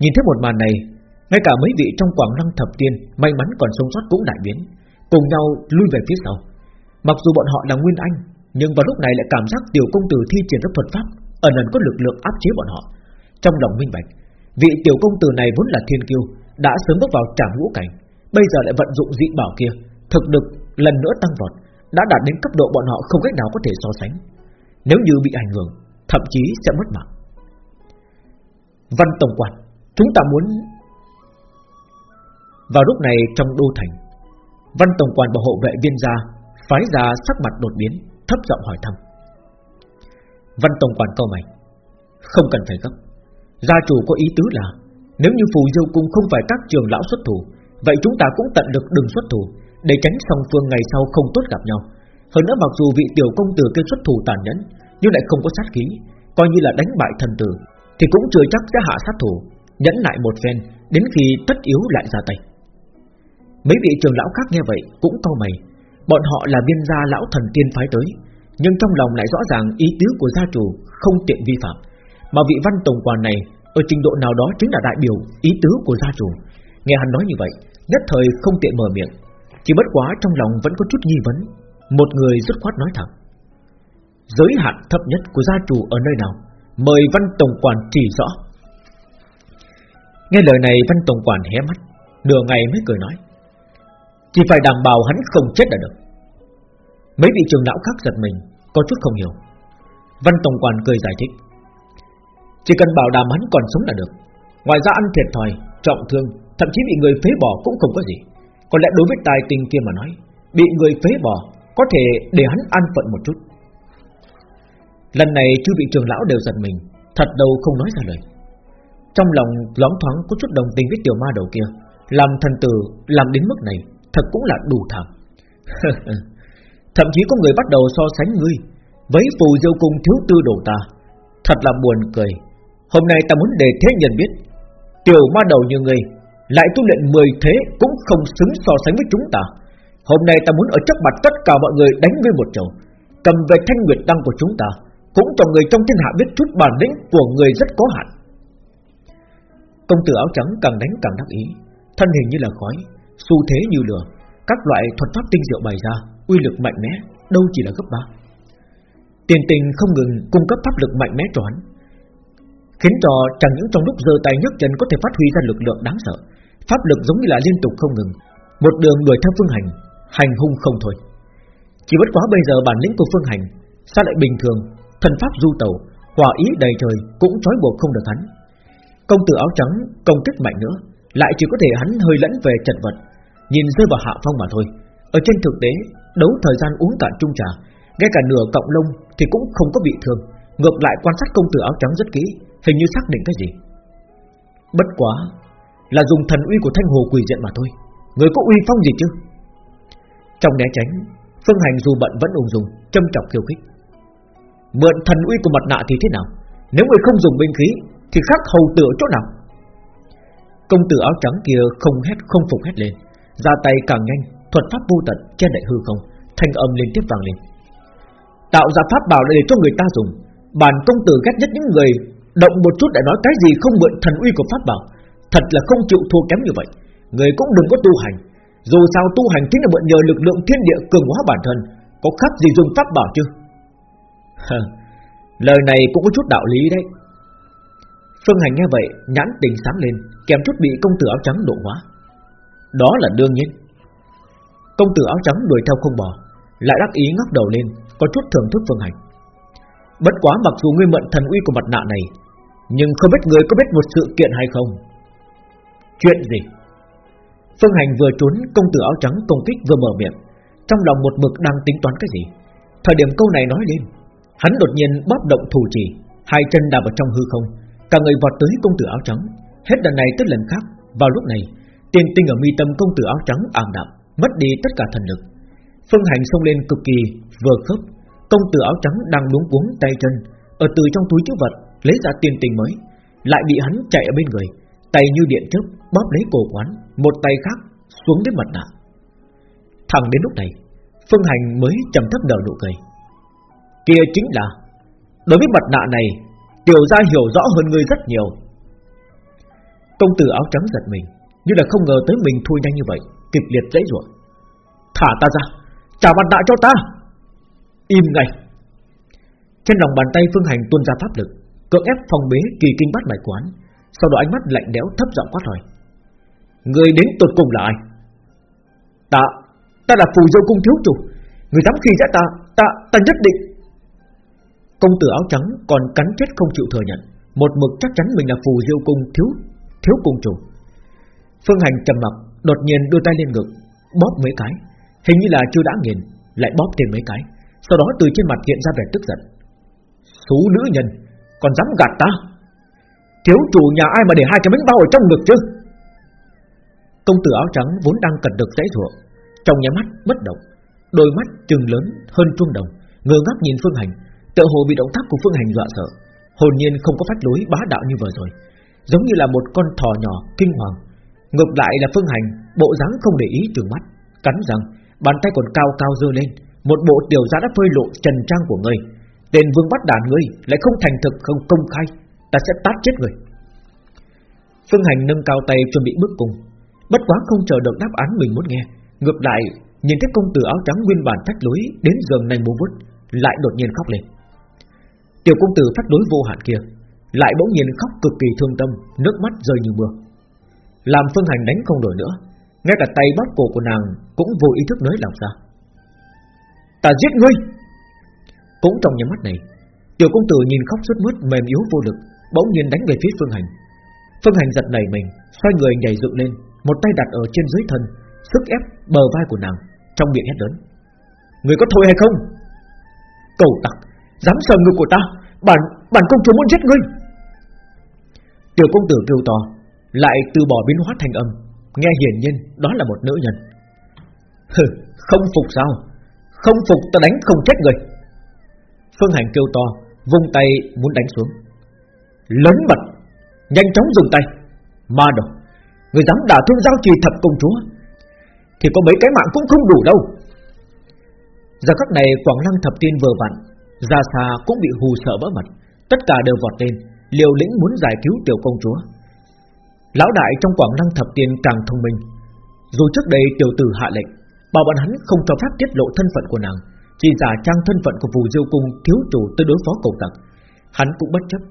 S1: Nhìn thấy một màn này Ngay cả mấy vị trong quảng năng thập tiên May mắn còn sống sót cũng đại biến Cùng nhau lui về phía sau. Mặc dù bọn họ là nguyên anh nhưng vào lúc này lại cảm giác tiểu công tử thi triển các thuật pháp, Ẩn ẩn có lực lượng áp chế bọn họ. Trong lòng minh bạch, Vị tiểu công tử này vốn là thiên kiêu, Đã sớm bước vào trảm ngũ cảnh, Bây giờ lại vận dụng dị bảo kia, Thực lực lần nữa tăng vọt, Đã đạt đến cấp độ bọn họ không cách nào có thể so sánh. Nếu như bị ảnh hưởng, Thậm chí sẽ mất mạng. Văn Tổng Quản Chúng ta muốn Vào lúc này trong đô thành, Văn Tổng Quản bảo hộ vệ viên gia Phái ra sắc mặt đột biến. Thấp giọng hỏi thăm. Văn Tổng Quản câu mày, Không cần phải gấp. Gia chủ có ý tứ là, Nếu như phù diêu cung không phải các trường lão xuất thủ, Vậy chúng ta cũng tận lực đừng xuất thủ, Để tránh song phương ngày sau không tốt gặp nhau. Hơn nữa mặc dù vị tiểu công tử kia xuất thủ tàn nhẫn, Nhưng lại không có sát khí, Coi như là đánh bại thần tử, Thì cũng chưa chắc sẽ hạ sát thủ, Nhẫn lại một phen, Đến khi tất yếu lại ra tay. Mấy vị trường lão khác nghe vậy Cũng cau mày Bọn họ là viên gia lão thần tiên phái tới, Nhưng trong lòng lại rõ ràng ý tứ của gia chủ Không tiện vi phạm. Mà vị văn tổng quản này, Ở trình độ nào đó chính là đại biểu ý tứ của gia chủ. Nghe hắn nói như vậy, Nhất thời không tiện mở miệng. Chỉ bất quá trong lòng vẫn có chút nghi vấn, Một người dứt khoát nói thẳng. Giới hạn thấp nhất của gia chủ ở nơi nào? Mời văn tổng quản chỉ rõ. Nghe lời này, văn tổng quản hé mắt, Nửa ngày mới cười nói. Chỉ phải đảm bảo hắn không chết là được. Mấy vị trường lão khác giật mình Có chút không hiểu. Văn tổng quản cười giải thích. Chỉ cần bảo đảm hắn còn sống là được. Ngoài ra ăn thiệt thòi, trọng thương Thậm chí bị người phế bỏ cũng không có gì. Có lẽ đối với tài tình kia mà nói Bị người phế bỏ Có thể để hắn an phận một chút. Lần này chư vị trường lão đều giật mình Thật đầu không nói ra lời. Trong lòng loáng thoáng có chút đồng tình với tiểu ma đầu kia Làm thần tử Làm đến mức này. Thật cũng là đủ thảm. Thậm chí có người bắt đầu so sánh ngươi Với phù diêu cung thiếu tư đồ ta. Thật là buồn cười. Hôm nay ta muốn để thế nhân biết, Tiểu ma đầu như ngươi lại tu luyện 10 thế cũng không xứng so sánh với chúng ta. Hôm nay ta muốn ở trước mặt tất cả mọi người đánh ngươi một chầu, Cầm về thanh nguyệt đăng của chúng ta, Cũng cho người trong thiên hạ biết chút bản lĩnh của người rất có hạn. Công tử áo trắng càng đánh càng đắc ý, Thân hình như là khói Xu thế như lửa Các loại thuật pháp tinh diệu bày ra Uy lực mạnh mẽ Đâu chỉ là gấp ba. Tiền tình không ngừng cung cấp pháp lực mạnh mẽ cho hắn Khiến cho chẳng những trong lúc giơ tay nhấc chân có thể phát huy ra lực lượng đáng sợ Pháp lực giống như là liên tục không ngừng Một đường đuổi theo phương hành Hành hung không thôi. Chỉ bất quá bây giờ bản lĩnh của phương hành Sao lại bình thường Thần pháp du tẩu, Hòa ý đầy trời cũng trói buộc không được hắn. Công tử áo trắng công kích mạnh nữa Lại chỉ có thể hắn hơi lẫn về chật vật Nhìn rơi vào hạ phong mà thôi. Ở trên thực tế, Đấu thời gian uống cạn chung trà, Ngay cả nửa cộng lông thì cũng không có bị thương. Ngược lại quan sát công tử áo trắng rất kỹ, Hình như xác định cái gì. Bất quá, là dùng thần uy của thanh hồ quỷ diện mà thôi. Người có uy phong gì chứ? Trong né tránh, Phương hành dù bận vẫn ung dung, Châm chọc khiêu khích. Mượn thần uy của mặt nạ thì thế nào? Nếu người không dùng binh khí, Thì khác hầu tử chỗ nào? Công tử áo trắng kia không hét, không phục hét lên ra tay càng nhanh, Thuật pháp vô tận, che đậy hư không, Thanh âm liên tiếp vang lên. Tạo ra pháp bảo để cho người ta dùng. Bản công tử ghét nhất những người Động một chút đã nói cái gì không mượn thần uy của pháp bảo. Thật là không chịu thua kém như vậy. Người cũng đừng có tu hành. Dù sao tu hành chính là mượn nhờ lực lượng thiên địa cường hóa bản thân. Có khác gì dùng pháp bảo chứ? Lời này cũng có chút đạo lý đấy. Phương Hành nghe vậy, nhãn tình sáng lên, Kèm chút bị công tử áo trắng độ hóa. Đó là đương nhiên. Công tử áo trắng đuổi theo không bỏ, Lại đắc ý ngóc đầu lên, Có chút thưởng thức Phương Hành. Bất quá mặc dù ngươi mượn thần uy của mặt nạ này, Nhưng không biết người có biết một sự kiện hay không? Chuyện gì? Phương Hành vừa trốn, công tử áo trắng công kích vừa mở miệng, Trong lòng một mực đang tính toán cái gì? Thời điểm câu này nói lên, Hắn đột nhiên bóp động thủ chỉ Hai chân đạp vào trong hư không, Cả người vọt tới công tử áo trắng. Hết lần này tới lần khác, Vào lúc này Tiền tinh ở mi tâm công tử áo trắng ảm đạm, Mất đi tất cả thần lực. Phương Hành xông lên cực kỳ vừa khớp, Công tử áo trắng đang luống cuống tay chân, Ở từ trong túi chữ vật Lấy ra tiền tình mới, Lại bị hắn chạy ở bên người, Tay như điện chớp bóp lấy cổ quán, Một tay khác xuống đến mặt nạ. Thẳng đến lúc này, Phương Hành mới trầm thấp nở nụ cười. Kia chính là, Đối với mặt nạ này, Tiểu gia hiểu rõ hơn người rất nhiều. Công tử áo trắng giật mình. Như là không ngờ tới mình thui nhanh như vậy, Kịch liệt dãy ruộng. Thả ta ra, Trả mặt nạ cho ta. Im ngay. Trên lòng bàn tay Phương Hành tuôn ra pháp lực, Cưỡng ép phòng bế kỳ kinh bát mạch quán, Sau đó ánh mắt lạnh lẽo thấp giọng quát hỏi. Người đến tột cùng là ai? Ta Ta là phù dâu cung thiếu chủ. Người dám khi dễ ta Ta ta nhất định. Công tử áo trắng còn cắn chết không chịu thừa nhận. Một mực chắc chắn mình là phù diêu cung thiếu Thiếu cung chủ. Phương Hành trầm mặc, Đột nhiên đưa tay lên ngực, Bóp mấy cái. Hình như là chưa đã nghiền, Lại bóp thêm mấy cái. Sau đó từ trên mặt hiện ra vẻ tức giận. Số nữ nhân, Còn dám gạt ta? Thiếu chủ nhà ai mà để hai cái bánh bao ở trong ngực chứ? Công tử áo trắng vốn đang cần được dãy ruộng, Trong nhà mắt bất động, Đôi mắt trừng lớn hơn trung đồng, Ngơ ngác nhìn Phương Hành, tựa hồ bị động tác của Phương Hành dọa sợ. Hồn nhiên không có phát lối bá đạo như vừa rồi, Giống như là một con thỏ nhỏ kinh hoàng Ngược lại là Phương Hành, Bộ dáng không để ý trường mắt, Cắn răng, Bàn tay còn cao cao dơ lên, Một bộ tiểu giá đã phơi lộ trần trang của ngươi Tên vương bắt đàn ngươi Lại không thành thực, không công khai, Ta sẽ tát chết người. Phương Hành nâng cao tay chuẩn bị bước cùng, Bất quá không chờ được đáp án mình muốn nghe. Ngược lại, Nhìn thấy công tử áo trắng nguyên bản thách lối, Đến giường này mua vút Lại đột nhiên khóc lên. Tiểu công tử phát đối vô hạn kia, Lại bỗng nhiên khóc cực kỳ thương tâm, Nước mắt rơi như mưa. Làm phương hành đánh không đổi nữa. Ngay cả tay bóp cổ của nàng Cũng vô ý thức nới lỏng ra. Ta giết ngươi! Cũng trong nhà mắt này, Tiểu công tử nhìn khóc suốt mướt, mềm yếu vô lực, Bỗng nhiên đánh về phía phương hành. Phương hành giật nảy mình, Xoay người nhảy dựng lên, Một tay đặt ở trên dưới thân, Sức ép bờ vai của nàng, Trong miệng hét lớn. Người có thôi hay không? Cầu tặc, Dám sờ ngực của ta, Bản bản công chúa muốn giết ngươi! Tiểu công tử kêu to lại từ bỏ biến hóa thành âm. Nghe hiển nhiên đó là một nữ nhân. Hừ, không phục sao? Không phục ta đánh không chết người. Phương Hành kêu to Vung tay muốn đánh xuống. Lớn mật Nhanh chóng dừng tay. Ma đồ Người dám đả thương giao trì thập công chúa Thì có mấy cái mạng cũng không đủ đâu. Giờ khắc này Quảng Lăng thập tiên vừa vặn ra xa cũng bị hù sợ vỡ mặt. Tất cả đều vọt lên Liều lĩnh muốn giải cứu tiểu công chúa. Lão đại trong quảng năng thập tiên càng thông minh. Dù trước đây tiểu tử hạ lệnh, Bảo bọn hắn không cho phép tiết lộ thân phận của nàng, Chỉ giả trang thân phận của phù diêu cung Thiếu chủ tới đối phó cầu tặc. Hắn cũng bất chấp.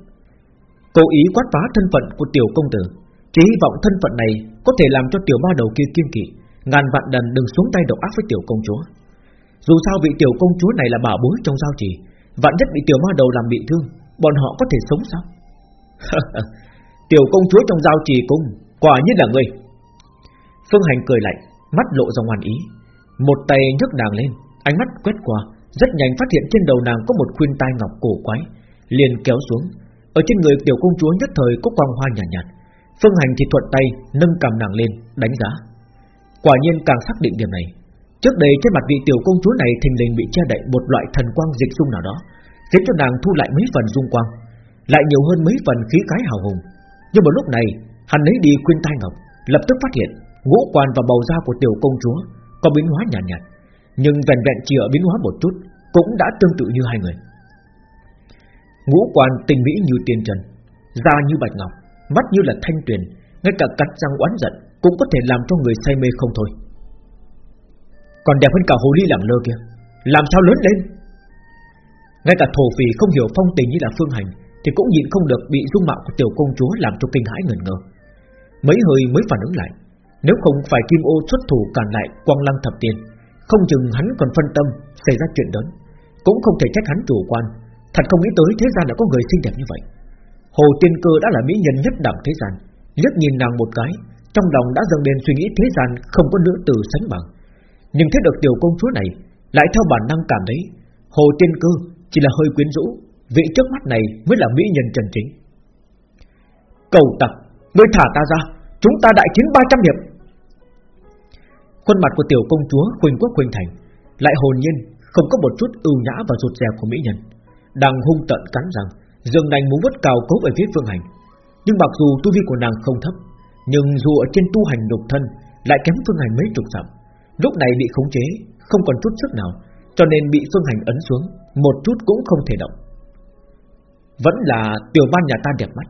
S1: Cố ý quát phá thân phận của tiểu công tử, Chỉ hy vọng thân phận này Có thể làm cho tiểu ba đầu kia kiên kỵ, Ngàn vạn đần đừng xuống tay độc ác với tiểu công chúa. Dù sao vị tiểu công chúa này là bảo bối trong giao trì, Vạn nhất bị tiểu ma đầu làm bị thương, Bọn họ có thể sống sao? Tiểu công chúa trong giao trì cung Quả nhiên là người. Phương Hành cười lạnh Mắt lộ ra ngoan ý. Một tay nhấc nàng lên Ánh mắt quét qua Rất nhanh phát hiện trên đầu nàng có một khuyên tai ngọc cổ quái Liền kéo xuống. Ở trên người tiểu công chúa nhất thời có quang hoa nhàn nhạt, nhạt. Phương Hành thì thuận tay Nâng cầm nàng lên đánh giá. Quả nhiên càng xác định điểm này. Trước đây trên mặt vị tiểu công chúa này thình lình bị che đậy một loại thần quang dịch dung nào đó, khiến cho nàng thu lại mấy phần dung quang, lại nhiều hơn mấy phần khí cái hào hùng. Nhưng mà lúc này, hắn lấy đi khuyên tai ngọc, lập tức phát hiện ngũ quan và bầu da của tiểu công chúa có biến hóa nhàn nhạt, nhạt, nhưng vẹn vẹn chỉ ở biến hóa một chút, cũng đã tương tự như hai người. Ngũ quan tình mỹ như tiên trần, da như bạch ngọc, mắt như là thanh tuyền, ngay cả cắt răng oán giận cũng có thể làm cho người say mê không thôi. Còn đẹp hơn cả hồ ly lẳng lơ kia Làm sao lớn lên Ngay cả thổ phì không hiểu phong tình như là phương hành thì cũng nhịn không được bị dung mạo của tiểu công chúa Làm cho kinh hãi ngẩn ngơ. Mấy hơi mới phản ứng lại. Nếu không phải Kim ô xuất thủ cản lại Quang Lăng thập tiền Không chừng hắn còn phân tâm xảy ra chuyện lớn. Cũng không thể trách hắn chủ quan. Thật không nghĩ tới thế gian đã có người xinh đẹp như vậy. Hồ Tiên Cơ đã là mỹ nhân nhất đẳng thế gian. Liếc nhìn nàng một cái, Trong lòng đã dâng lên suy nghĩ thế gian Không có nữ tử sánh bằng. Nhưng thấy được tiểu công chúa này, Lại theo bản năng cảm thấy Hồ Tiên Cơ chỉ là hơi quyến rũ Vị trước mắt này mới là mỹ nhân chân chính. Cầu tặc Ngươi thả ta ra, Chúng ta đại chiến 300 hiệp. Khuôn mặt của tiểu công chúa Quỳnh Quốc Quỳnh Thành Lại hồn nhiên, không có một chút ưu nhã và rụt rè của mỹ nhân. Đang hung tận cắn rằng Dương đành muốn vứt cao cấu về phía Phương Hành. Nhưng mặc dù tu vi của nàng không thấp, Nhưng dù ở trên tu hành độc thân, Lại kém Phương Hành mấy chục dặm. Lúc này bị khống chế, Không còn chút sức nào, Cho nên bị Phương Hành ấn xuống, Một chút cũng không thể động. Vẫn là tiểu ban nhà ta đẹp mắt.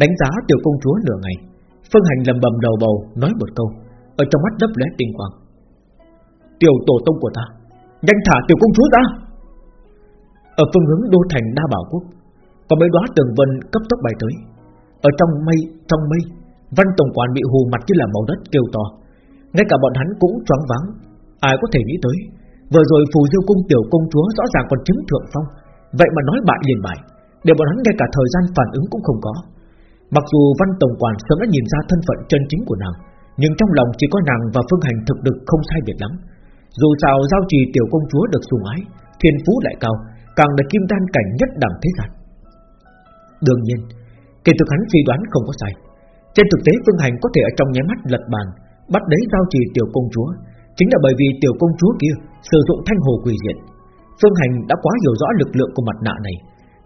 S1: Đánh giá tiểu công chúa nửa ngày, Phương Hành lầm bầm đầu bầu, Nói một câu, Ở trong mắt đấp lóe tinh quang. Tiểu tổ tông của ta, Nhanh thả tiểu công chúa ra! Ở phương hướng đô thành đa bảo quốc, Có mấy đóa tường vân cấp tốc bay tới. Ở trong mây Trong mây, Văn tổng quản bị hù mặt như là màu đất kêu to. Ngay cả bọn hắn cũng choáng váng. Ai có thể nghĩ tới, Vừa rồi phù diêu cung tiểu công chúa rõ ràng còn chứng thượng phong Vậy mà nói bại liền bại, Để bọn hắn ngay cả thời gian phản ứng cũng không có. Mặc dù văn tổng quản sớm đã nhìn ra thân phận chân chính của nàng, Nhưng trong lòng chỉ có nàng và phương hành thực lực không sai biệt lắm. Dù sao giao trì tiểu công chúa được sùng ái, Thiên phú lại cao, Càng là kim đan cảnh nhất đẳng thế gian. Đương nhiên Kể thực hắn suy đoán không có sai. Trên thực tế, phương hành có thể ở trong nháy mắt lật bàn, Bắt đấy giao trì tiểu công chúa, Chính là bởi vì tiểu công chúa kia Sử dụng thanh hồ quỷ diện Phương hành đã quá hiểu rõ lực lượng của mặt nạ này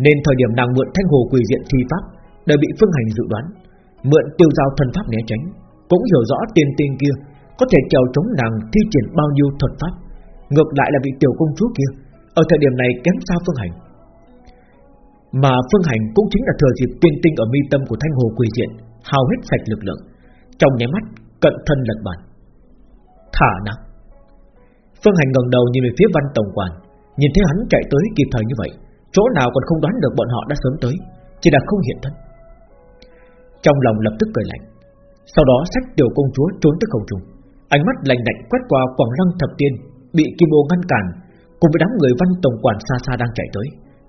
S1: Nên thời điểm nàng mượn thanh hồ Quỳ diện thi pháp đã bị Phương Hành dự đoán, mượn tiêu giao thần pháp né tránh, cũng hiểu rõ tiên tiên kia có thể chèo chống nàng thi triển bao nhiêu thuật pháp, ngược lại là bị tiểu công chúa kia ở thời điểm này kém xa Phương Hành. Mà Phương Hành cũng chính là thừa dịp tiên tinh ở mi tâm của Thanh Hồ Quỳ Diện hao hết sạch lực lượng, trong nháy mắt cận thân lật bàn. Thả nào. Phương Hành ngẩng đầu nhìn về phía Văn Tổng Quản, nhìn thấy hắn chạy tới kịp thời như vậy, chỗ nào còn không đoán được bọn họ đã sớm tới, chỉ là không hiện thân. Trong lòng lập tức cười lạnh. Sau đó sách tiểu công chúa trốn tới không trung. Ánh mắt lạnh lạnh quét qua quảng lăng thập tiên Bị kim ô ngăn cản Cùng với đám người văn tổng quản xa xa đang chạy tới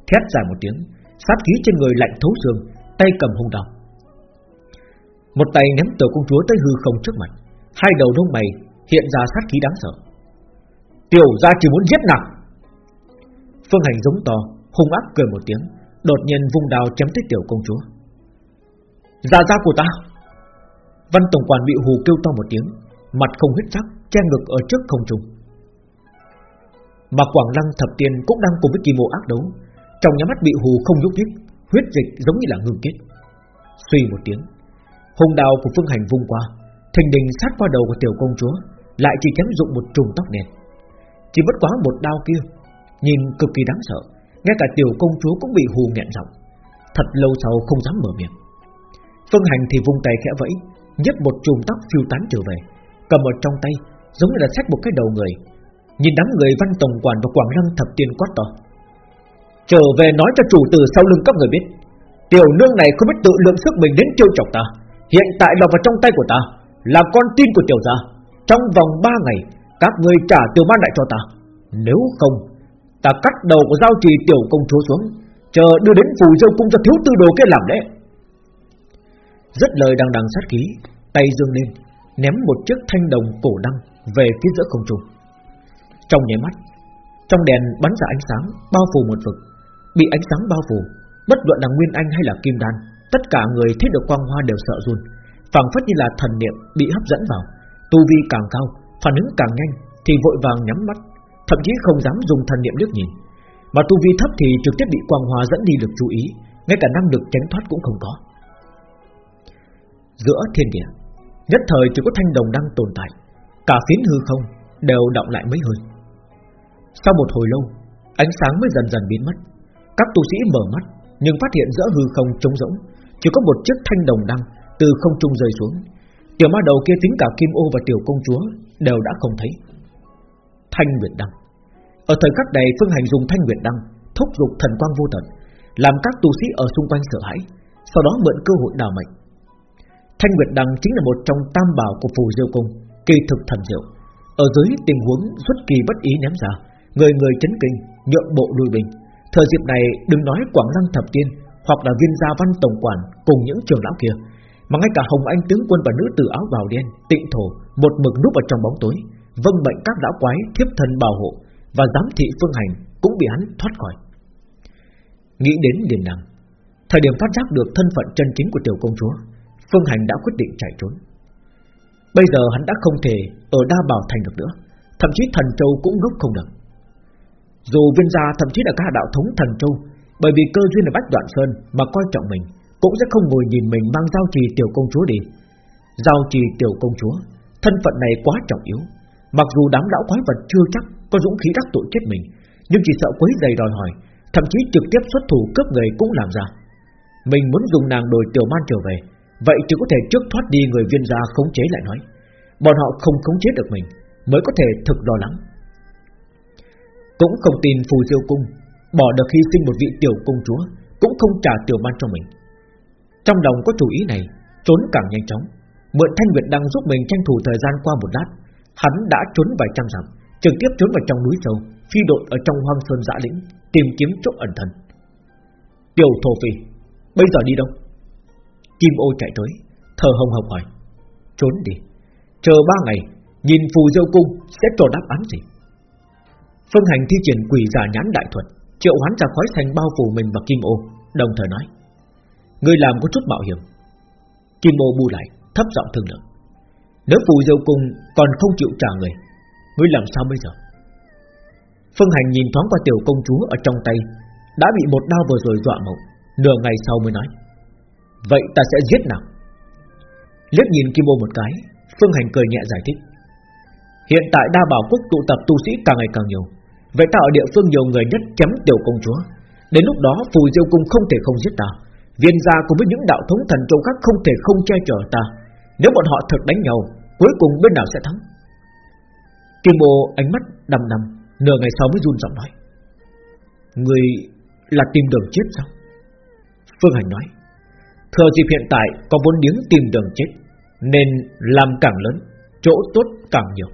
S1: Thét dài một tiếng Sát khí trên người lạnh thấu xương Tay cầm hung đao. Một tay ném tiểu công chúa tới hư không trước mặt Hai đầu lông mày hiện ra sát khí đáng sợ. Tiểu gia chỉ muốn giết nàng! Phương hành giống to, Hung ác cười một tiếng, Đột nhiên vung đao chém tới tiểu công chúa. Gia gia của ta! Văn Tổng quản bị hù kêu to một tiếng, Mặt không huyết sắc, Che ngực ở trước không trung. Mà Quảng Lăng thập tiên cũng đang cùng với kỳ mộ ác đấu, Trong nhà mắt bị hù không nhúc nhích, Huyết dịch giống như là ngưng kết. Suy một tiếng Hùng đào của phương hành vung qua, Thình đình sát qua đầu của tiểu công chúa, Lại chỉ chém dụng một trùng tóc đen. Chỉ bất quá một đao kia Nhìn cực kỳ đáng sợ, Ngay cả tiểu công chúa cũng bị hù nghẹn giọng. Thật lâu sau không dám mở miệng. Phương Hành thì vung tay khẽ vẫy, nhấc một chùm tóc phiêu tán trở về, Cầm ở trong tay, Giống như là xách một cái đầu người. Nhìn đám người văn tổng quản và quảng lăng thập tiên quát to. Trở về nói cho chủ tử sau lưng các người biết, Tiểu nương này không biết tự lượng sức mình đến trêu chọc ta, Hiện tại lọt vào trong tay của ta, Là con tin của tiểu gia. Trong vòng 3 ngày, Các người trả tiểu ban lại cho ta. Nếu không Ta cắt đầu của giao trì tiểu công chúa xuống, Chờ đưa đến phù dâu cung cho thiếu tư đồ kia làm lễ. Rất lời đang đằng sát khí, Tay dương lên, Ném một chiếc thanh đồng cổ đăng Về phía giữa không trung. Trong nháy mắt, Trong đèn bắn ra ánh sáng Bao phủ một vực. Bị ánh sáng bao phủ, Bất luận là Nguyên Anh hay là Kim Đan, Tất cả người thấy được quang hoa đều sợ run. Phảng phất như là thần niệm bị hấp dẫn vào. Tu vi càng cao, Phản ứng càng nhanh Thì vội vàng nhắm mắt. Thậm chí không dám dùng thần niệm liếc nhìn. Mà tu vi thấp thì trực tiếp bị quang hoa dẫn đi được chú ý, Ngay cả năng lực tránh thoát cũng không có. Giữa thiên địa, Nhất thời chỉ có thanh đồng đang tồn tại, Cả phiến hư không đều động lại mấy hơi. Sau một hồi lâu, Ánh sáng mới dần dần biến mất. Các tu sĩ mở mắt, Nhưng phát hiện giữa hư không trống rỗng, Chỉ có một chiếc thanh đồng đăng Từ không trung rơi xuống. Tiểu ma đầu kia tính cả Kim Ô và Tiểu Công Chúa Đều đã không thấy. Thanh Nguyệt Đăng. Ở thời khắc này, Phương Hành dùng Thanh Nguyệt Đăng, Thúc dục thần quang vô tận Làm các tu sĩ ở xung quanh sợ hãi, Sau đó mượn cơ hội đào mệnh. Thanh Nguyệt Đằng chính là một trong tam bảo của phù diêu cung, Kỳ thực thần diệu. Ở dưới tình huống xuất kỳ bất ý ném ra, Người người chấn kinh, Nhượng bộ lùi bình Thời dịp này, đừng nói Quảng Lăng Thập Tiên, Hoặc là viên gia văn tổng quản Cùng những trường lão kia, Mà ngay cả Hồng Anh tướng quân và nữ tử áo bào đen, Tịnh thổ, một mực núp ở trong bóng tối. Vâng bệnh các lão quái thiếp thân bảo hộ Và giám thị phương hành Cũng bị hắn thoát khỏi. Nghĩ đến liền đằng Thời điểm phát giác được thân phận chân chính của tiểu công chúa, Phương Hành đã quyết định chạy trốn. Bây giờ hắn đã không thể Ở đa bảo thành được nữa, Thậm chí thần châu cũng ngốc không được. Dù viên gia thậm chí là cả đạo thống thần châu, Bởi vì cơ duyên ở Bách Đoạn Sơn Mà coi trọng mình, Cũng sẽ không ngồi nhìn mình mang giao trì tiểu công chúa đi. Giao trì tiểu công chúa, Thân phận này quá trọng yếu. Mặc dù đám lão quái vật chưa chắc Có dũng khí đắc tội chết mình, Nhưng chỉ sợ quấy giày đòi hỏi, Thậm chí trực tiếp xuất thủ cướp người cũng làm ra. Mình muốn dùng nàng đổi tiểu man trở về, Vậy chỉ có thể trước thoát đi người viên gia khống chế lại nói. Bọn họ không khống chế được mình, Mới có thể thực lo lắng. Cũng không tin phù diêu cung, Bỏ được hy sinh một vị tiểu công chúa, Cũng không trả tiểu man cho mình. Trong lòng có chủ ý này, Trốn càng nhanh chóng. Mượn Thanh Nguyệt đang giúp mình tranh thủ thời gian qua một lát Hắn đã trốn vài trăm dặm, Trực tiếp trốn vào trong núi sâu, Phi đội ở trong hoang sơn dã lĩnh, Tìm kiếm chỗ ẩn thân. Tiểu thổ phi Bây giờ đi đâu? Kim ô chạy tới Thờ hồng hộc hỏi. Trốn đi, Chờ ba ngày, Nhìn phù diêu cung Sẽ cho đáp án gì? Phương hành thi triển quỷ giả nhãn đại thuật, Triệu hoán ra khói thành bao phủ mình và Kim ô, Đồng thời nói. Người làm có chút mạo hiểm. Kim ô bu lại, thấp giọng thương lượng. Nếu phù diêu cung còn không chịu trả người, Ngươi làm sao bây giờ? Phương Hành nhìn thoáng qua tiểu công chúa ở trong tay, Đã bị một đao vừa rồi dọa mộng, Nửa ngày sau mới nói, Vậy ta sẽ giết nào Liếc nhìn Kim Ô một cái, Phương Hành cười nhẹ giải thích, Hiện tại đa bảo quốc tụ tập tu sĩ càng ngày càng nhiều, Vậy ta ở địa phương nhiều người nhất chém tiểu công chúa. Đến lúc đó, phù diêu cung không thể không giết ta, Viên gia cùng với những đạo thống thần châu khác không thể không che chở ta. Nếu bọn họ thật đánh nhau, Cuối cùng bên nào sẽ thắng? Kim Bồ ánh mắt đăm đăm, Nửa ngày sau mới run giọng nói. Người là tìm đường chết sao? Phương Hành nói. Thừa dịp hiện tại có vốn liếng tìm đường chết, Nên làm càng lớn, Chỗ tốt càng nhiều.